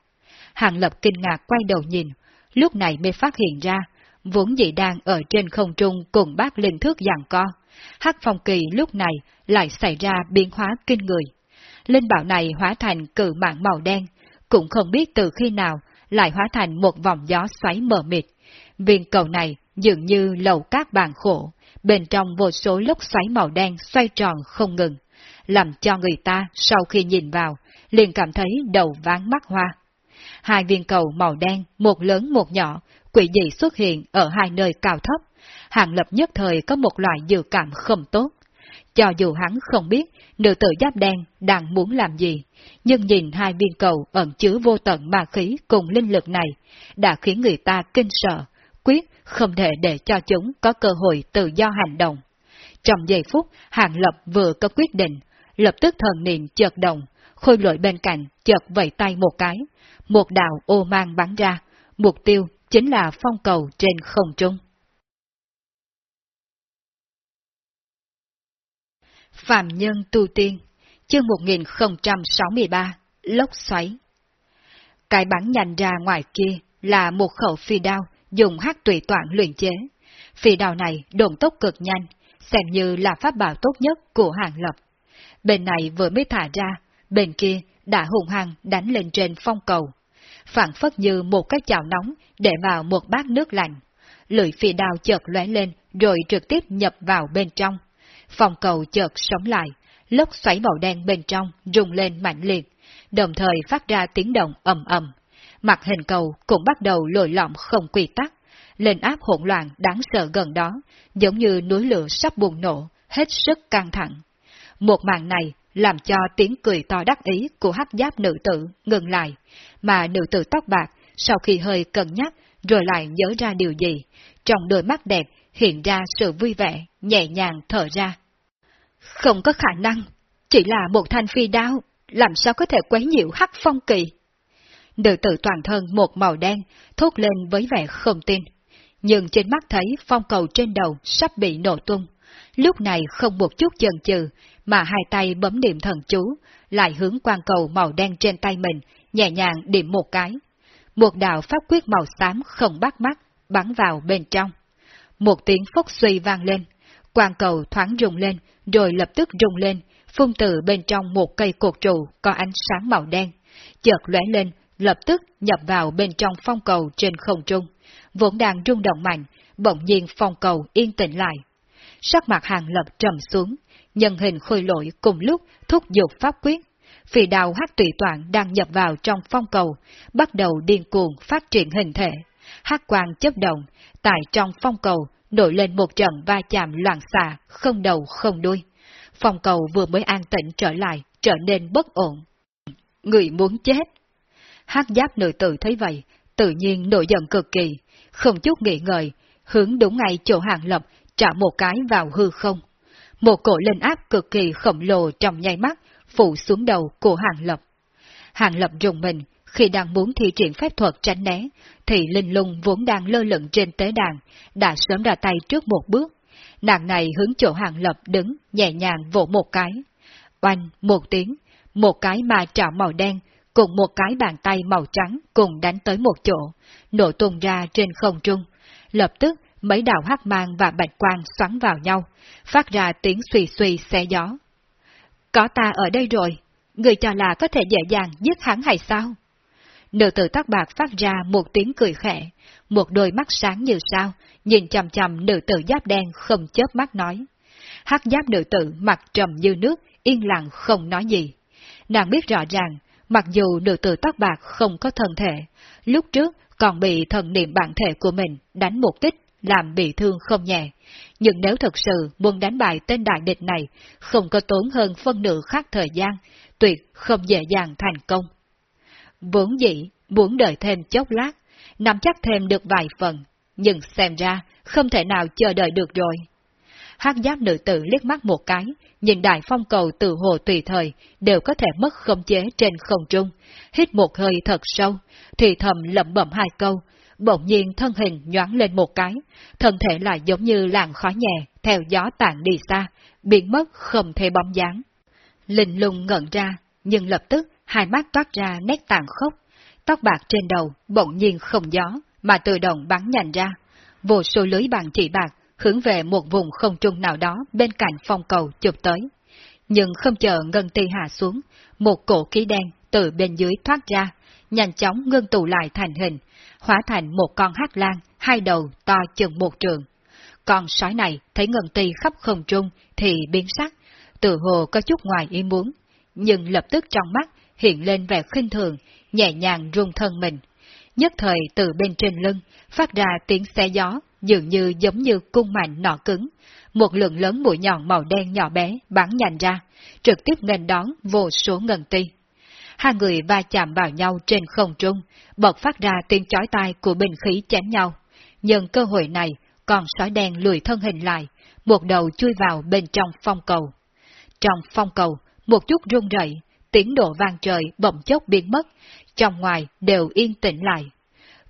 S1: Hàng lập kinh ngạc quay đầu nhìn, lúc này mới phát hiện ra, vốn dĩ đang ở trên không trung cùng bác linh thước giằng co. Hắc phong kỳ lúc này lại xảy ra biến hóa kinh người. Linh bảo này hóa thành cự mạng màu đen, cũng không biết từ khi nào lại hóa thành một vòng gió xoáy mờ mịt. Viên cầu này dường như lầu cát bàn khổ, bên trong vô số lốc xoáy màu đen xoay tròn không ngừng, làm cho người ta sau khi nhìn vào, liền cảm thấy đầu ván mắt hoa. Hai viên cầu màu đen, một lớn một nhỏ, quỷ dị xuất hiện ở hai nơi cao thấp. Hàng lập nhất thời có một loại dự cảm không tốt. Cho dù hắn không biết nữ tử giáp đen đang muốn làm gì, nhưng nhìn hai viên cầu ẩn chứa vô tận ma khí cùng linh lực này, đã khiến người ta kinh sợ, quyết không thể để cho chúng có cơ hội tự do hành động. Trong giây phút, Hàng Lập vừa có quyết định, lập tức thần niệm chợt động, khôi lội bên cạnh chợt vẫy tay một cái, một đạo ô mang bắn ra, mục tiêu chính là phong cầu trên không trung. Phạm Nhân Tu Tiên, chương 1063, Lốc Xoáy Cái bắn nhanh ra ngoài kia là một khẩu phi đao dùng hát tùy toạn luyện chế. Phi đao này đồn tốc cực nhanh, xem như là pháp bảo tốt nhất của hàng lập. Bên này vừa mới thả ra, bên kia đã hùng hăng đánh lên trên phong cầu. Phản phất như một cái chảo nóng để vào một bát nước lạnh. Lưỡi phi đao chợt lóe lên rồi trực tiếp nhập vào bên trong. Phong cầu chợt sống lại, lốc xoáy màu đen bên trong rung lên mạnh liệt, đồng thời phát ra tiếng động ầm ầm. Mặt hình cầu cũng bắt đầu lồi lõm không quy tắc, lên áp hỗn loạn đáng sợ gần đó, giống như núi lửa sắp bùng nổ, hết sức căng thẳng. Một màn này làm cho tiếng cười to đắc ý của hắc giáp nữ tử ngừng lại, mà nữ tử tóc bạc sau khi hơi cân nhắc rồi lại nhớ ra điều gì, trong đôi mắt đẹp hiện ra sự vui vẻ, nhẹ nhàng thở ra. Không có khả năng, chỉ là một thanh phi đao, làm sao có thể quấy nhiễu hắc phong kỳ. Nữ tử toàn thân một màu đen, thốt lên với vẻ không tin. Nhưng trên mắt thấy phong cầu trên đầu sắp bị nổ tung. Lúc này không một chút chần chừ, mà hai tay bấm niệm thần chú, lại hướng quan cầu màu đen trên tay mình, nhẹ nhàng điểm một cái. Một đạo pháp quyết màu xám không bắt mắt, bắn vào bên trong. Một tiếng phốc suy vang lên, quan cầu thoáng rung lên, rồi lập tức rung lên, phun từ bên trong một cây cột trụ có ánh sáng màu đen, chợt lóe lên, lập tức nhập vào bên trong phong cầu trên không trung, vốn đang rung động mạnh, bỗng nhiên phong cầu yên tĩnh lại. Sắc mặt hàng lập trầm xuống, nhân hình khôi lỗi cùng lúc thúc giục pháp quyết. Phì đào hắc tùy toạn đang nhập vào trong phong cầu, bắt đầu điên cuồng phát triển hình thể. hắc quang chấp động, tại trong phong cầu nổi lên một trận va chạm loạn xạ, không đầu không đuôi. Phong cầu vừa mới an tĩnh trở lại, trở nên bất ổn. Người muốn chết. hắc giáp nữ tử thấy vậy, tự nhiên nổi giận cực kỳ, không chút nghĩ ngợi, hướng đúng ngay chỗ hàng lập, trả một cái vào hư không. Một cổ linh áp cực kỳ khổng lồ trong nháy mắt, phủ xuống đầu của hàng lập. Hàng lập rùng mình, khi đang muốn thi triển phép thuật tránh né, thì linh lung vốn đang lơ lửng trên tế đàn, đã sớm ra tay trước một bước. Nàng này hướng chỗ hàng lập đứng, nhẹ nhàng vỗ một cái. Oanh, một tiếng, một cái mà trảo màu đen, cùng một cái bàn tay màu trắng cùng đánh tới một chỗ, nổ tung ra trên không trung. Lập tức, mấy đạo hắc mang và bạch quang xoắn vào nhau, phát ra tiếng xùy xùy xé gió. Có ta ở đây rồi, người cho là có thể dễ dàng giết hắn hay sao? Nữ tử tóc bạc phát ra một tiếng cười khẽ, một đôi mắt sáng như sao, nhìn chầm chầm nữ tử giáp đen không chớp mắt nói. Hắc giáp nữ tử mặt trầm như nước, yên lặng không nói gì. Nàng biết rõ ràng, mặc dù nữ tử tóc bạc không có thân thể, lúc trước còn bị thần niệm bản thể của mình đánh một tích làm bị thương không nhẹ. Nhưng nếu thật sự muốn đánh bại tên đại địch này, không có tốn hơn phân nửa khác thời gian, tuyệt không dễ dàng thành công. Vốn dĩ, muốn đợi thêm chốc lát, nắm chắc thêm được vài phần, nhưng xem ra không thể nào chờ đợi được rồi. hát giáp nữ tử liếc mắt một cái, nhìn đại phong cầu từ hồ tùy thời, đều có thể mất khống chế trên không trung. Hít một hơi thật sâu, thì thầm lẩm bẩm hai câu, bỗng nhiên thân hình nhoáng lên một cái, thân thể lại giống như làn khói nhẹ, theo gió tàn đi xa, biến mất không thể bóng dáng. Linh lung ngẩn ra, nhưng lập tức hai mắt toát ra nét tàn khốc, tóc bạc trên đầu bỗng nhiên không gió, mà tự động bắn nhanh ra. Vô số lưới bằng chỉ bạc hướng về một vùng không trung nào đó bên cạnh phong cầu chụp tới. Nhưng không chờ ngân ti hạ xuống, một cổ khí đen từ bên dưới thoát ra, nhanh chóng ngưng tụ lại thành hình, hóa thành một con hắc lan, hai đầu to chừng một trường. Con sói này thấy ngân ti khắp không trung thì biến sắc, tự hồ có chút ngoài ý muốn, nhưng lập tức trong mắt hiện lên vẻ khinh thường, nhẹ nhàng rung thân mình. Nhất thời từ bên trên lưng, phát ra tiếng xe gió, dường như giống như cung mạnh nọ cứng. Một lượng lớn mũi nhọn màu đen nhỏ bé bắn nhanh ra, trực tiếp nghênh đón vô số ngân ti. Hai người va chạm vào nhau trên không trung, bật phát ra tiếng chói tai của bình khí chém nhau. Nhân cơ hội này, con sói đen lùi thân hình lại, một đầu chui vào bên trong phong cầu. Trong phong cầu, một chút rung rẩy, tiếng độ vang trời bỗng chốc biến mất, trong ngoài đều yên tĩnh lại.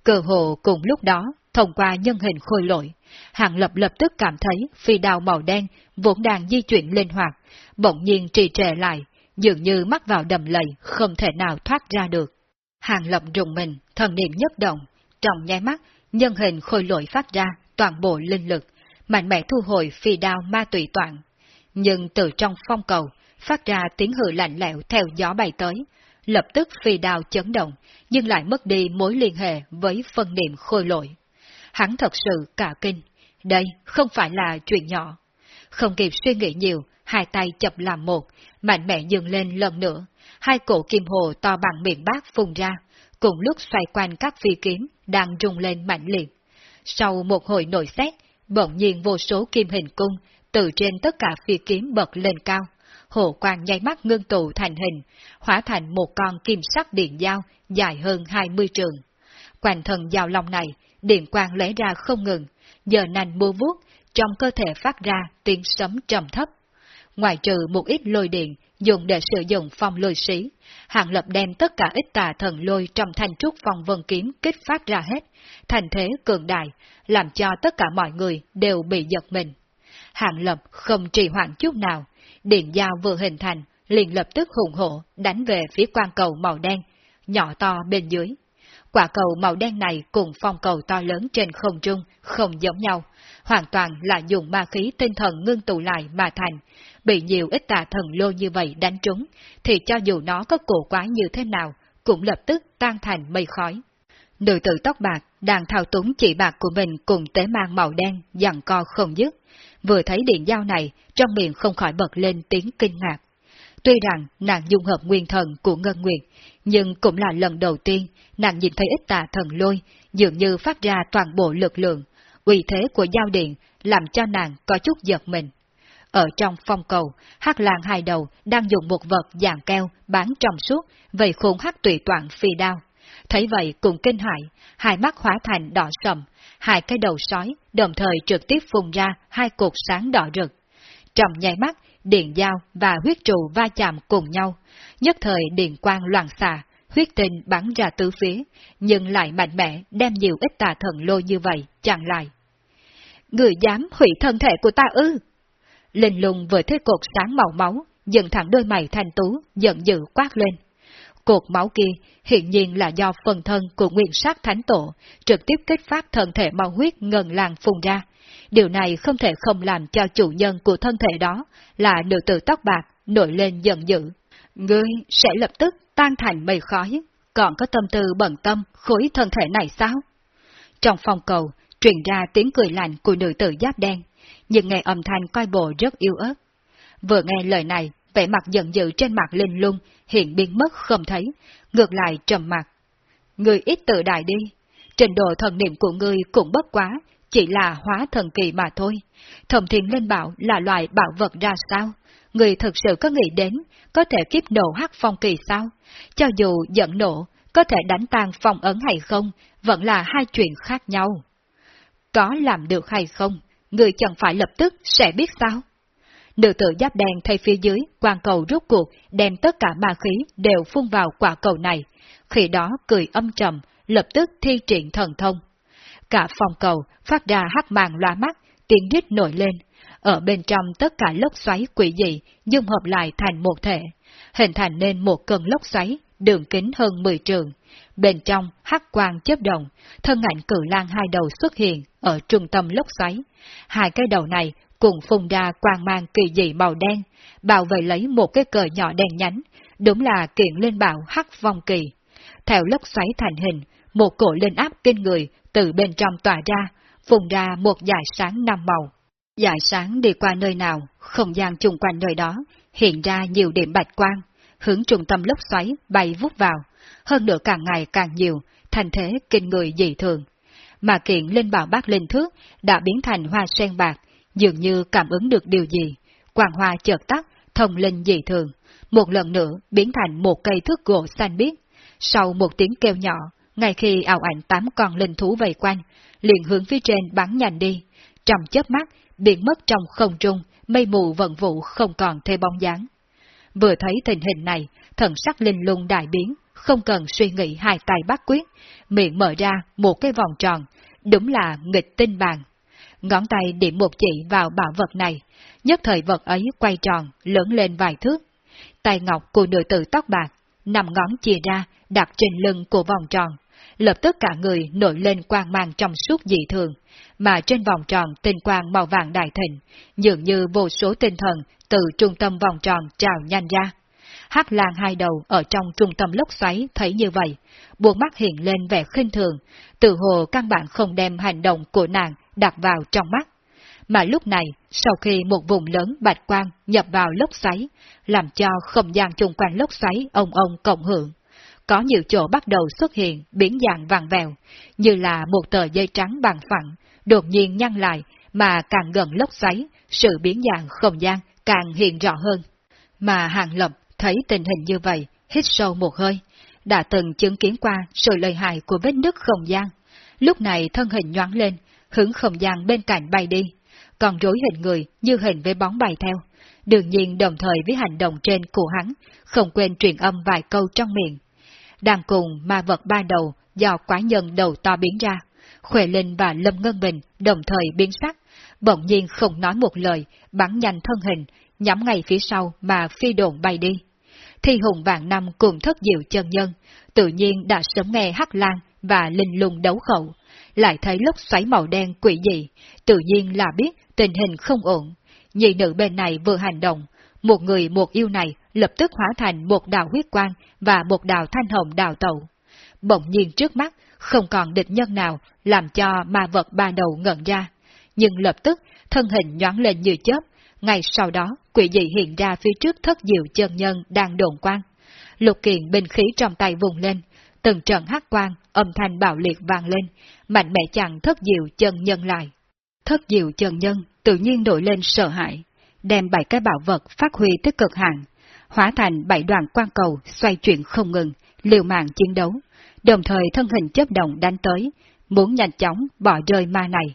S1: Cơ hồ cùng lúc đó, thông qua nhân hình khôi lỗi, Hàng Lập lập tức cảm thấy phi đào màu đen vốn đang di chuyển linh hoạt, bỗng nhiên trì trệ lại, dường như mắc vào đầm lầy không thể nào thoát ra được. Hàng Lập rùng mình, thần niệm nhất động, trong nháy mắt, nhân hình khôi lỗi phát ra toàn bộ linh lực, mạnh mẽ thu hồi phi đao ma tùy toàn. Nhưng từ trong phong cầu, phát ra tiếng hừ lạnh lẽo theo gió bay tới, lập tức phi đao chấn động, nhưng lại mất đi mối liên hệ với phân niệm khôi lỗi. Hắn thật sự cả kinh, đây không phải là chuyện nhỏ. Không kịp suy nghĩ nhiều, hai tay chập làm một, mạnh mẽ dừng lên lần nữa, hai cổ kim hồ to bằng miệng bát phun ra, cùng lúc xoay quanh các phi kiếm đang rung lên mạnh liệt. Sau một hồi nổi xét, bỗng nhiên vô số kim hình cung từ trên tất cả phi kiếm bật lên cao, hồ quang nháy mắt ngưng tụ thành hình, hóa thành một con kim sắc điện dao dài hơn 20 trường. Quanh thân dao long này, điện quang lóe ra không ngừng, giờ nành mua vuốt, trong cơ thể phát ra tiếng sấm trầm thấp. Ngoài trừ một ít lôi điện dùng để sử dụng phong lôi sĩ, hạng lập đem tất cả ít tà thần lôi trong thanh trúc phong vân kiếm kích phát ra hết, thành thế cường đại, làm cho tất cả mọi người đều bị giật mình. Hạng lập không trì hoãn chút nào, điện giao vừa hình thành, liền lập tức hùng hổ đánh về phía quan cầu màu đen, nhỏ to bên dưới. Quả cầu màu đen này cùng phong cầu to lớn trên không trung không giống nhau, hoàn toàn là dùng ma khí tinh thần ngưng tụ lại mà thành. Bị nhiều ít tà thần lô như vậy đánh trúng, thì cho dù nó có cổ quái như thế nào, cũng lập tức tan thành mây khói. Nữ tử tóc bạc đang thao túng chỉ bạc của mình cùng tế mang màu đen, dằn co không dứt. Vừa thấy điện giao này, trong miệng không khỏi bật lên tiếng kinh ngạc. Tuy rằng nàng dung hợp nguyên thần của Ngân Nguyệt, nhưng cũng là lần đầu tiên nàng nhìn thấy ít tà thần lôi, dường như phát ra toàn bộ lực lượng, uy thế của giao điện làm cho nàng có chút giật mình. Ở trong phong cầu, hắc làng hai đầu đang dùng một vật dạng keo bán trong suốt, vậy khôn hắc tùy toàn phi đao. Thấy vậy cùng kinh hại, hai mắt hóa thành đỏ sầm, hai cái đầu sói đồng thời trực tiếp phun ra hai cột sáng đỏ rực. Trong nháy mắt, điện dao và huyết trụ va chạm cùng nhau, nhất thời điện quang loạn xạ, huyết tinh bắn ra tứ phía, nhưng lại mạnh mẽ đem nhiều ít tà thần lôi như vậy chặn lại. Người dám hủy thân thể của ta ư? Linh lùng vừa thấy cột sáng màu máu, dựng thẳng đôi mày thanh tú, giận dữ quát lên. Cột máu kia hiện nhiên là do phần thân của nguyên sát thánh tổ trực tiếp kích phát thân thể máu huyết ngần làng phùng ra. Điều này không thể không làm cho chủ nhân của thân thể đó là nữ tử tóc bạc nổi lên giận dữ. Ngươi sẽ lập tức tan thành mây khói, còn có tâm tư bận tâm khối thân thể này sao? Trong phòng cầu, truyền ra tiếng cười lạnh của nữ tử giáp đen, nhưng nghe âm thanh coi bộ rất yếu ớt. Vừa nghe lời này, vẻ mặt giận dữ trên mặt linh lung hiện biến mất không thấy, ngược lại trầm mặt. người ít tự đại đi, trình độ thần niệm của ngươi cũng bất quá, chỉ là hóa thần kỳ mà thôi. Thẩm thiền lên bảo là loại bảo vật ra sao? Người thực sự có nghĩ đến, có thể kiếp nổ hắc phong kỳ sao? Cho dù giận nổ, có thể đánh tan phong ấn hay không, vẫn là hai chuyện khác nhau. Có làm được hay không, người chẳng phải lập tức sẽ biết sao? Nữ tử giáp đen thay phía dưới, quan cầu rút cuộc, đem tất cả ma khí đều phun vào quả cầu này. Khi đó cười âm trầm, lập tức thi triển thần thông. Cả phòng cầu phát ra hắc màng loa mắt, tiếng rít nổi lên. Ở bên trong tất cả lốc xoáy quỷ dị dung hợp lại thành một thể, hình thành nên một cơn lốc xoáy, đường kính hơn 10 trường. Bên trong, hắc quang chớp động, thân ảnh cử lang hai đầu xuất hiện ở trung tâm lốc xoáy. Hai cái đầu này cùng phun ra quang mang kỳ dị màu đen, bảo vệ lấy một cái cờ nhỏ đen nhánh, đúng là kiện lên bảo hắc vong kỳ. Theo lốc xoáy thành hình, một cổ lên áp kinh người từ bên trong tỏa ra, phun ra một dải sáng năm màu. Dải sáng đi qua nơi nào, không gian chung quanh nơi đó, hiện ra nhiều điểm bạch quang, hướng trung tâm lốc xoáy bay vút vào, hơn nữa càng ngày càng nhiều, thành thế kinh người dị thường. Mà kiện lên bảo bát linh thước đã biến thành hoa sen bạc, dường như cảm ứng được điều gì. Quang hoa chợt tắt, thông linh dị thường, một lần nữa biến thành một cây thước gỗ xanh biếc. Sau một tiếng kêu nhỏ, ngay khi ảo ảnh tám con linh thú vây quanh, liền hướng phía trên bắn nhanh đi. Trong chớp mắt, biến mất trong không trung, mây mù vận vụ không còn thê bóng dáng. Vừa thấy tình hình này, thần sắc linh lung đại biến, không cần suy nghĩ hai tay bắt quyết, miệng mở ra một cái vòng tròn, đúng là nghịch tinh bàn. Ngón tay điểm một chỉ vào bảo vật này, nhất thời vật ấy quay tròn, lớn lên vài thước. Tay ngọc của nữ tử tóc bạc, nằm ngón chia ra, đặt trên lưng của vòng tròn, lập tức cả người nổi lên quang mang trong suốt dị thường, mà trên vòng tròn tinh quang màu vàng đại thịnh, dường như vô số tinh thần từ trung tâm vòng tròn trào nhanh ra. Hắc lang hai đầu ở trong trung tâm lốc xoáy thấy như vậy, buồn mắt hiện lên vẻ khinh thường, tự hồ căn bản không đem hành động của nàng đặt vào trong mắt. Mà lúc này, sau khi một vùng lớn bạch quang nhập vào lốc xoáy, làm cho không gian chung quanh lốc xoáy ông ông cộng hưởng, có nhiều chỗ bắt đầu xuất hiện biến dạng vàng vèo, như là một tờ dây trắng bằng phẳng, đột nhiên nhăn lại, mà càng gần lốc xoáy, sự biến dạng không gian càng hiện rõ hơn. Mà Hàng Lập thấy tình hình như vậy, hít sâu một hơi, đã từng chứng kiến qua sự lợi hại của vết nứt không gian. Lúc này thân hình nhoáng lên, hướng không gian bên cạnh bay đi, còn rối hình người như hình với bóng bay theo. Đương nhiên đồng thời với hành động trên của hắn, không quên truyền âm vài câu trong miệng. Đang cùng ma vật ba đầu do quá nhân đầu to biến ra, Khuệ Linh và Lâm Ngân Bình đồng thời biến sắc, bỗng nhiên không nói một lời, bắn nhanh thân hình, nhắm ngay phía sau mà phi đồn bay đi. Thi hùng vạn năm cùng thất diệu chân nhân, tự nhiên đã sớm nghe hắc lan và linh lùng đấu khẩu, lại thấy lốc xoáy màu đen quỷ dị, tự nhiên là biết tình hình không ổn. Nhị nữ bên này vừa hành động, một người một yêu này lập tức hóa thành một đào huyết quang và một đào thanh hồng đào tẩu. Bỗng nhiên trước mắt, không còn địch nhân nào làm cho ma vật ba đầu ngẩn ra. Nhưng lập tức, thân hình nhoáng lên như chớp, ngay sau đó quỷ dị hiện ra phía trước thất diệu chân nhân đang đồn quan. Lục kiện binh khí trong tay vùng lên, từng trận hắc quang, âm thanh bạo liệt vang lên, mạnh mẽ chặn thất diệu chân nhân lại. Thất diệu chân nhân tự nhiên nổi lên sợ hãi, đem bảy cái bảo vật phát huy tới cực hạn, hóa thành bảy đoàn quan cầu xoay chuyển không ngừng, liều mạng chiến đấu, đồng thời thân hình chấp động đánh tới, muốn nhanh chóng bỏ rơi ma này.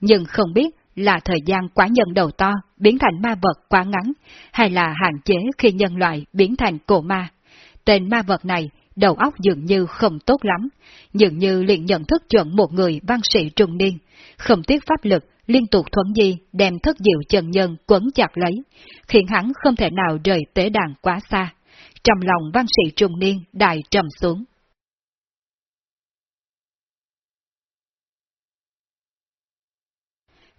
S1: Nhưng không biết là thời gian quá nhân đầu to biến thành ma vật quá ngắn, hay là hạn chế khi nhân loại biến thành cổ ma. Tên ma vật này đầu óc dường như không tốt lắm, dường như liền nhận thức chuẩn một người văn sĩ trung niên, không tiếc pháp lực, liên tục thuấn di đem thất diệu chân nhân quấn chặt lấy, khiến hắn không thể nào rời tế đàn quá xa. Trong lòng văn sĩ trung niên đại trầm xuống.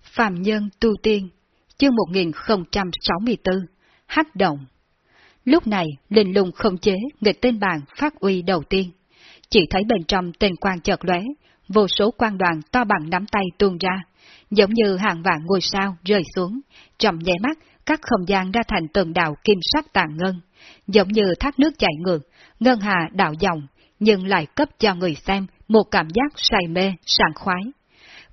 S1: Phạm Nhân Tu Tiên, chương 1064, Hắc Động Lúc này, linh lùng không chế nghịch tên bàn phát uy đầu tiên. Chỉ thấy bên trong tên quang chợt lóe, vô số quan đoàn to bằng nắm tay tuôn ra, giống như hàng vạn ngôi sao rơi xuống, trong nháy mắt các không gian ra thành tường đạo kim sắc tàn ngân, giống như thác nước chảy ngược, ngân hà đạo dòng, nhưng lại cấp cho người xem một cảm giác say mê, sảng khoái.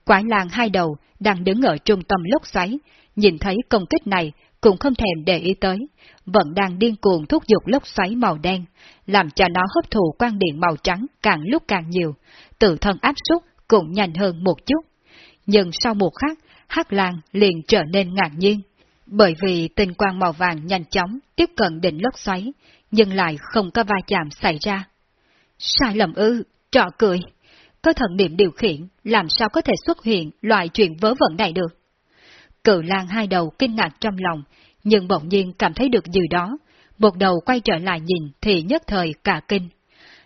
S1: Quái làng hai đầu đang đứng ở trung tâm lốc xoáy, nhìn thấy công kích này cũng không thèm để ý tới, vẫn đang điên cuồng thúc giục lốc xoáy màu đen, làm cho nó hấp thụ quang điện màu trắng càng lúc càng nhiều, tự thân áp suất cũng nhanh hơn một chút. Nhưng sau một khắc, Hắc Lan liền trở nên ngạc nhiên, bởi vì tinh quang màu vàng nhanh chóng tiếp cận đỉnh lốc xoáy, nhưng lại không có va chạm xảy ra. Sai lầm ư, trọ cười. Có thần niệm điều khiển, làm sao có thể xuất hiện loại chuyện vớ vẩn này được? Cự lang hai đầu kinh ngạc trong lòng, nhưng bỗng nhiên cảm thấy được gì đó. Một đầu quay trở lại nhìn thì nhất thời cả kinh.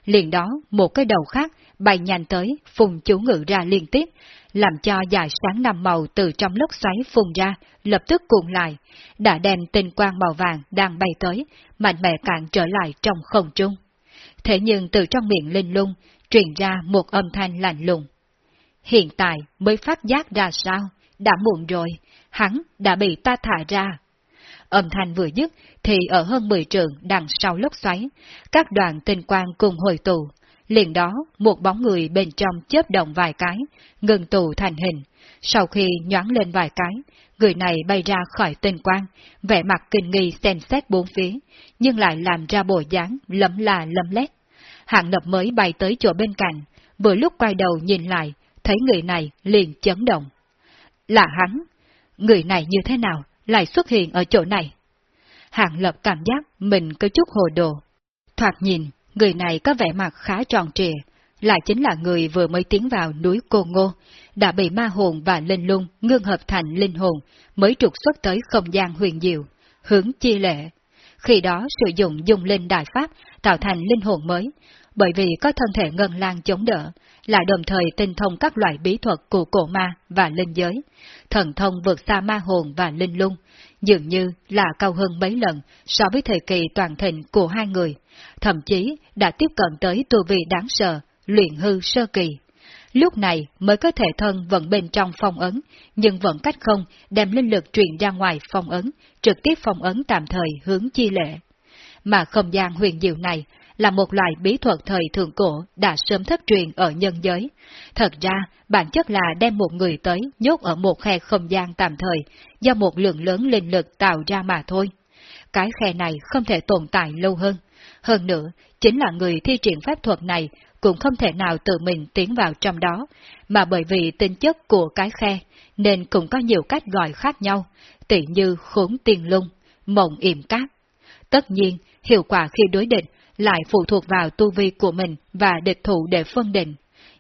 S1: Liền đó, một cái đầu khác bay nhanh tới, phùng chú ngự ra liên tiếp, làm cho dài sáng năm màu từ trong lốc xoáy phùng ra, lập tức cuộn lại, đã đem tinh quang màu vàng đang bay tới, mạnh mẽ cạn trở lại trong không trung. Thế nhưng từ trong miệng linh lung, truyền ra một âm thanh lạnh lùng. Hiện tại mới phát giác ra sao, đã muộn rồi, hắn đã bị ta thả ra. Âm thanh vừa dứt thì ở hơn 10 trường đằng sau lốc xoáy, các đoàn tinh quang cùng hồi tụ, liền đó một bóng người bên trong chớp động vài cái, ngừng tụ thành hình. Sau khi nhoáng lên vài cái, người này bay ra khỏi tinh quang, vẻ mặt kinh nghi xem xét bốn phía, nhưng lại làm ra bộ dáng lấm là lấm lét. Hạng lập mới bay tới chỗ bên cạnh, vừa lúc quay đầu nhìn lại, thấy người này liền chấn động. Là hắn, người này như thế nào lại xuất hiện ở chỗ này? Hạng lập cảm giác mình có chút hồ đồ. Thoạt nhìn, Người này có vẻ mặt khá tròn trịa, lại chính là người vừa mới tiến vào núi Cô Ngô, đã bị ma hồn và linh lung ngưng hợp thành linh hồn, mới trục xuất tới không gian huyền diệu, hướng chi lệ. Khi đó sử dụng dung linh đại pháp tạo thành linh hồn mới, bởi vì có thân thể ngân lan chống đỡ, lại đồng thời tinh thông các loại bí thuật của cổ ma và linh giới, thần thông vượt xa ma hồn và linh lung, dường như là cao hơn mấy lần so với thời kỳ toàn thịnh của hai người, thậm chí đã tiếp cận tới tu vị đáng sợ, luyện hư sơ kỳ. Lúc này mới có thể thân vẫn bên trong phong ấn, nhưng vẫn cách không đem linh lực truyền ra ngoài phong ấn, trực tiếp phong ấn tạm thời hướng chi lệ. Mà không gian huyền diệu này là một loại bí thuật thời thượng cổ đã sớm thất truyền ở nhân giới. Thật ra, bản chất là đem một người tới nhốt ở một khe không gian tạm thời, do một lượng lớn linh lực tạo ra mà thôi. Cái khe này không thể tồn tại lâu hơn. Hơn nữa, chính là người thi triển phép thuật này cũng không thể nào tự mình tiến vào trong đó, mà bởi vì tính chất của cái khe, nên cũng có nhiều cách gọi khác nhau, tỷ như khốn tiền lung, mộng yểm cát. Tất nhiên, hiệu quả khi đối địch lại phụ thuộc vào tu vi của mình và địch thủ để phân định.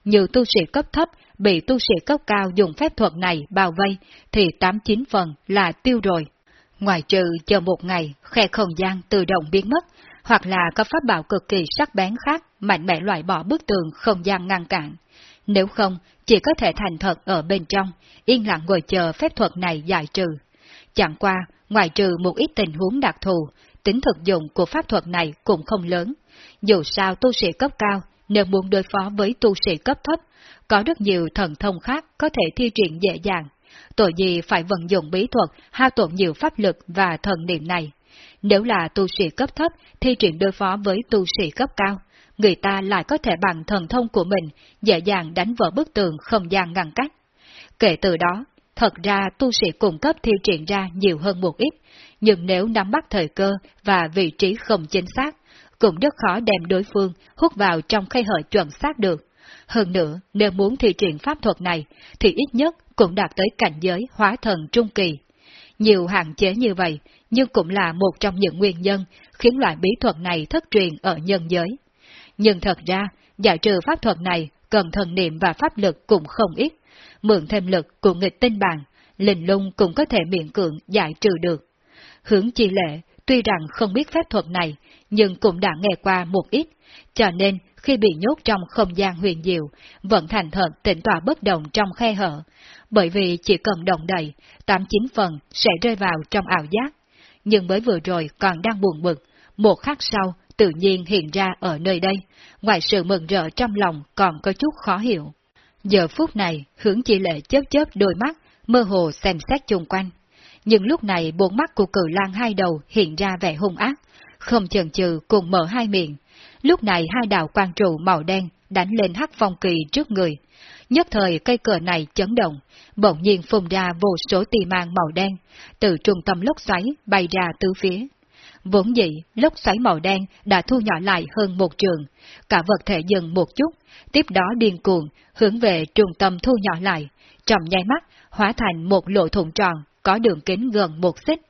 S1: nhiều tu sĩ cấp thấp bị tu sĩ cấp cao dùng phép thuật này bao vây, thì 89 phần là tiêu rồi. Ngoài trừ chờ một ngày, khe không gian tự động biến mất, hoặc là có pháp bảo cực kỳ sắc bén khác mạnh mẽ loại bỏ bức tường không gian ngăn cản. Nếu không, chỉ có thể thành thật ở bên trong, yên lặng ngồi chờ phép thuật này giải trừ. Chẳng qua, ngoài trừ một ít tình huống đặc thù, tính thực dụng của pháp thuật này cũng không lớn. Dù sao tu sĩ cấp cao, nếu muốn đối phó với tu sĩ cấp thấp, có rất nhiều thần thông khác có thể thi triển dễ dàng. Tội gì phải vận dụng bí thuật, hao tổn nhiều pháp lực và thần niệm này. Nếu là tu sĩ cấp thấp, thi triển đối phó với tu sĩ cấp cao, người ta lại có thể bằng thần thông của mình, dễ dàng đánh vỡ bức tường không gian ngăn cách. Kể từ đó, thật ra tu sĩ cung cấp thi triển ra nhiều hơn một ít, nhưng nếu nắm bắt thời cơ và vị trí không chính xác, cũng rất khó đem đối phương hút vào trong khay hở chuẩn xác được. Hơn nữa, nếu muốn thi triển pháp thuật này, thì ít nhất cũng đạt tới cảnh giới hóa thần trung kỳ. Nhiều hạn chế như vậy, nhưng cũng là một trong những nguyên nhân khiến loại bí thuật này thất truyền ở nhân giới. Nhưng thật ra, giải trừ pháp thuật này cần thần niệm và pháp lực cũng không ít, mượn thêm lực của nghịch tinh bàn, linh lung cũng có thể miễn cưỡng giải trừ được. Hướng chi lệ, tuy rằng không biết phép thuật này, nhưng cũng đã nghe qua một ít, cho nên khi bị nhốt trong không gian huyền diệu, vẫn thành thật tỉnh tỏa bất động trong khe hở, bởi vì chỉ cần động đậy, 89 phần sẽ rơi vào trong ảo giác. Nhưng mới vừa rồi còn đang buồn bực, một khắc sau tự nhiên hiện ra ở nơi đây, ngoài sự mừng rỡ trong lòng còn có chút khó hiểu. Giờ phút này, hướng chỉ lệ chớp chớp đôi mắt, mơ hồ xem xét chung quanh. Nhưng lúc này bốn mắt của cử lang hai đầu hiện ra vẻ hung ác, không chần chừ cùng mở hai miệng. Lúc này hai đạo quan trụ màu đen đánh lên hắc phong kỳ trước người. Nhất thời cây cờ này chấn động, bỗng nhiên phun ra vô số tì mang màu đen, từ trung tâm lốc xoáy bay ra tứ phía. Vốn dĩ, lốc xoáy màu đen đã thu nhỏ lại hơn một trường, cả vật thể dừng một chút, tiếp đó điên cuồng, hướng về trung tâm thu nhỏ lại, trong nháy mắt, hóa thành một lộ thủng tròn có đường kính gần một xích.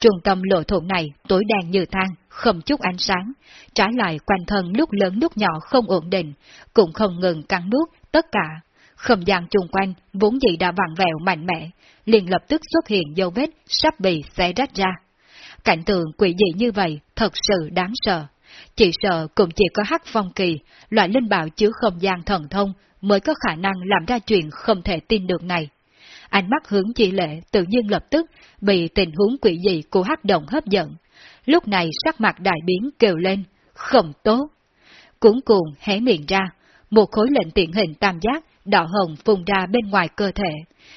S1: Trung tâm lỗ thủng này tối đen như than, không chút ánh sáng, trái lại quanh thân lúc lớn lúc nhỏ không ổn định, cũng không ngừng cắn nuốt tất cả. Không gian chung quanh vốn dĩ đã vặn vẹo mạnh mẽ, liền lập tức xuất hiện dấu vết sắp bị xé rách ra. Cảnh tượng quỷ dị như vậy thật sự đáng sợ. Chỉ sợ cũng chỉ có hắc phong kỳ, loại linh bảo chứa không gian thần thông mới có khả năng làm ra chuyện không thể tin được này. Ánh mắt hướng chỉ lệ tự nhiên lập tức bị tình huống quỷ dị của hắc động hấp dẫn. Lúc này sắc mặt đại biến kêu lên, không tốt. Cuốn cuồng hé miệng ra, một khối lệnh tiện hình tam giác đỏ hồng phun ra bên ngoài cơ thể.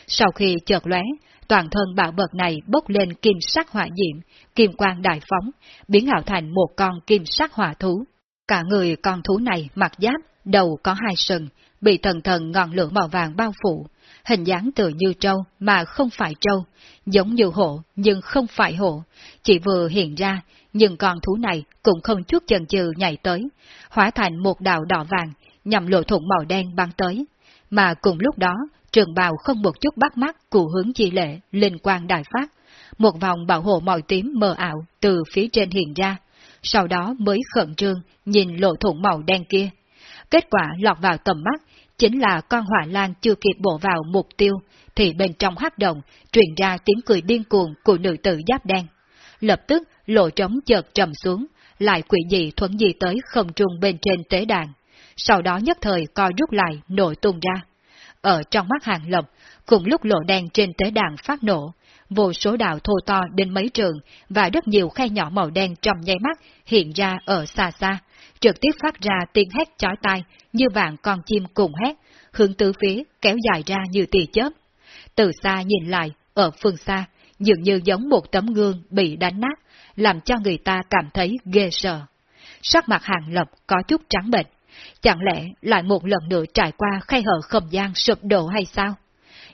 S1: Sau khi chợt lóe, toàn thân bảo vật này bốc lên kim sắc hỏa diệm, kim quang đại phóng, biến ảo thành một con kim sắc hỏa thú. Cả người con thú này mặc giáp, đầu có hai sừng, bị thần thần ngọn lửa màu vàng bao phủ, hình dáng tựa như trâu mà không phải trâu, giống như hổ nhưng không phải hổ, chỉ vừa hiện ra, nhưng con thú này cũng không chút chần chừ nhảy tới, hóa thành một đạo đỏ vàng, nhằm lộ thủng màu đen băng tới. Mà cùng lúc đó, trường bào không một chút bắt mắt của hướng chi lệ, linh quang đại phát, một vòng bảo hộ màu tím mờ ảo từ phía trên hiện ra, sau đó mới khẩn trương nhìn lộ thủng màu đen kia. Kết quả lọt vào tầm mắt chính là con hỏa lan chưa kịp bổ vào mục tiêu, thì bên trong hắc động truyền ra tiếng cười điên cuồng của nữ tử giáp đen. Lập tức lộ trống chợt trầm xuống, lại quỷ dị thuẫn dị tới không trung bên trên tế đàn. Sau đó nhất thời co rút lại, nổi tung ra. Ở trong mắt hàng lập, cùng lúc lộ đen trên tế đàn phát nổ, vô số đạo thô to đến mấy trường và rất nhiều khe nhỏ màu đen trong nháy mắt hiện ra ở xa xa, trực tiếp phát ra tiếng hét chói tai như vạn con chim cùng hét, hướng tứ phía kéo dài ra như tia chớp. Từ xa nhìn lại, ở phương xa, dường như giống một tấm gương bị đánh nát, làm cho người ta cảm thấy ghê sợ. Sắc mặt hàng lập có chút trắng bệnh, chẳng lẽ lại một lần nữa trải qua khay hở không gian sụp đổ hay sao?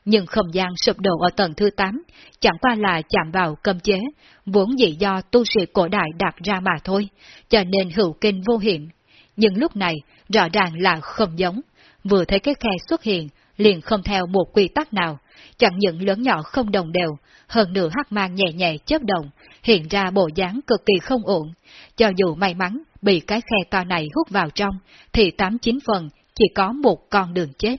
S1: Nhưng không gian sụp đổ ở tầng thứ 8 chẳng qua là chạm vào cấm chế, vốn dị do tu sĩ cổ đại đặt ra mà thôi, cho nên hữu kinh vô hiểm. Nhưng lúc này, rõ ràng là không giống, vừa thấy cái khe xuất hiện, liền không theo một quy tắc nào, chẳng những lớn nhỏ không đồng đều, hơn nữa hắc mang nhẹ nhẹ chớp động, hiện ra bộ dáng cực kỳ không ổn. Cho dù may mắn bị cái khe to này hút vào trong, thì tám chín phần chỉ có một con đường chết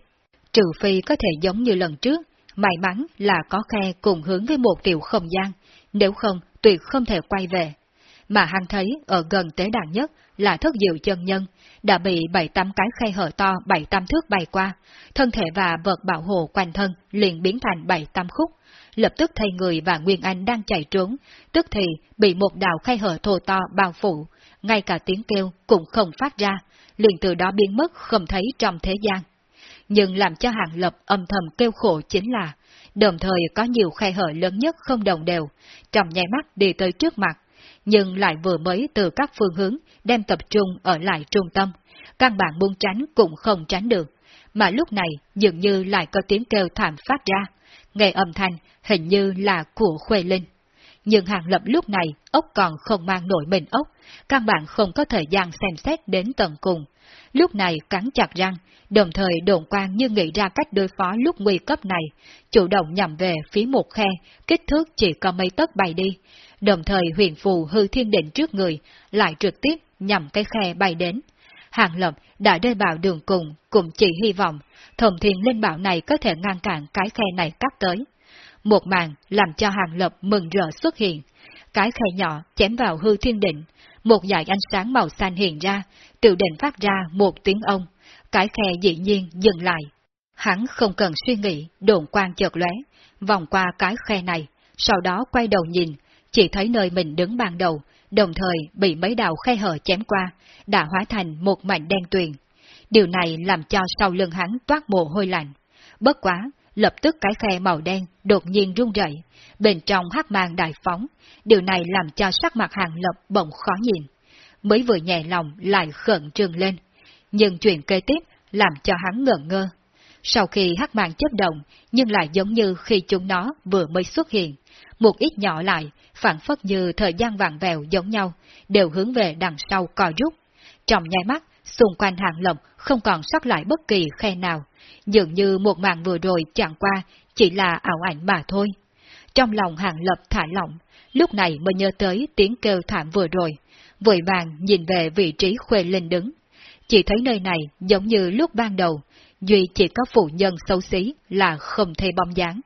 S1: trừ phi có thể giống như lần trước, may mắn là có khe cùng hướng với một tiểu không gian, nếu không tuyệt không thể quay về. Mà hắn thấy ở gần tế đàn nhất là thất diệu chân nhân, đã bị bảy tám cái khe hở to bảy tam thước bay qua, thân thể và vật bảo hộ quanh thân liền biến thành bảy tam khúc, lập tức thay người và Nguyên Anh đang chạy trốn, tức thì bị một đạo khe hở thô to bao phủ, ngay cả tiếng kêu cũng không phát ra, liền từ đó biến mất không thấy trong thế gian nhưng làm cho Hàng Lập âm thầm kêu khổ chính là, đồng thời có nhiều khe hở lớn nhất không đồng đều, trong nháy mắt đi tới trước mặt, nhưng lại vừa mới từ các phương hướng đem tập trung ở lại trung tâm, căn bản muốn tránh cũng không tránh được, mà lúc này dường như lại có tiếng kêu thảm phát ra, nghe âm thanh hình như là của Khuê Linh. Nhưng Hàng Lập lúc này ốc còn không mang nổi mình ốc, căn bản không có thời gian xem xét đến tận cùng. Lúc này cắn chặt răng, đồng thời đồn quan như nghĩ ra cách đối phó lúc nguy cấp này, chủ động nhằm về phía một khe, kích thước chỉ có mấy tấc bay đi, đồng thời huyền phù hư thiên định trước người, lại trực tiếp nhằm cái khe bay đến. Hàng Lập đã rơi vào đường cùng, cùng chỉ hy vọng, thầm thiên linh bảo này có thể ngăn cản cái khe này cắt tới. Một màn làm cho Hàng Lập mừng rỡ xuất hiện, cái khe nhỏ chém vào hư thiên định, một dải ánh sáng màu xanh hiện ra, tiểu định phát ra một tiếng ông, cái khe dĩ nhiên dừng lại. Hắn không cần suy nghĩ, đồn quang chợt lóe, vòng qua cái khe này, sau đó quay đầu nhìn, chỉ thấy nơi mình đứng ban đầu, đồng thời bị mấy đạo khe hở chém qua, đã hóa thành một mảnh đen tuyền. Điều này làm cho sau lưng hắn toát mồ hôi lạnh. Bất quá, lập tức cái khe màu đen đột nhiên rung rẩy, bên trong hắc mang đại phóng, điều này làm cho sắc mặt hàng lập bỗng khó nhìn. Mới vừa nhẹ lòng lại khẩn trương lên, nhưng chuyện kế tiếp làm cho hắn ngờ ngơ. Sau khi hắc mang chấp động, nhưng lại giống như khi chúng nó vừa mới xuất hiện, một ít nhỏ lại, phản phất như thời gian vàng vèo giống nhau, đều hướng về đằng sau co rút. Trong nhai mắt, xung quanh hàng lộng không còn sót lại bất kỳ khe nào, dường như một màn vừa rồi chẳng qua chỉ là ảo ảnh mà thôi. Trong lòng hàng lập thả lỏng, lúc này mới nhớ tới tiếng kêu thảm vừa rồi, vội vàng nhìn về vị trí khuê linh đứng. Chỉ thấy nơi này giống như lúc ban đầu, duy chỉ có phụ nhân xấu xí là không thể bóng dáng.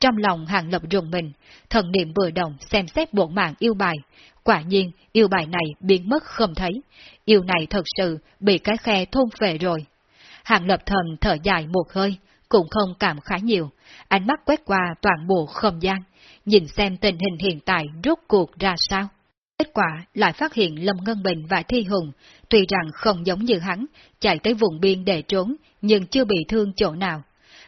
S1: Trong lòng hàng lập rùng mình, thần niệm vừa động xem xét bộ mạng yêu bài. Quả nhiên, yêu bài này biến mất không thấy. Yêu này thật sự bị cái khe thôn về rồi. Hàng lập thần thở dài một hơi, cũng không cảm khá nhiều. Ánh mắt quét qua toàn bộ không gian, nhìn xem tình hình hiện tại rốt cuộc ra sao. Kết quả lại phát hiện Lâm Ngân Bình và Thi Hùng, tuy rằng không giống như hắn, chạy tới vùng biên để trốn, nhưng chưa bị thương chỗ nào.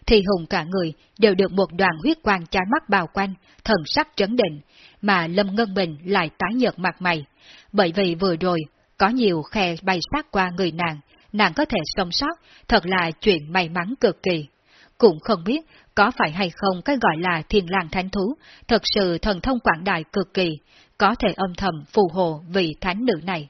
S1: Thi Hùng cả người đều được một đoàn huyết quang trái mắt bao quanh, thần sắc trấn định, mà Lâm Ngân Bình lại tái nhợt mặt mày. Bởi vì vừa rồi, có nhiều khe bay sát qua người nàng, nàng có thể sống sót, thật là chuyện may mắn cực kỳ. Cũng không biết có phải hay không cái gọi là thiên lang thánh thú, thật sự thần thông quảng đại cực kỳ, có thể âm thầm phù hộ vị thánh nữ này.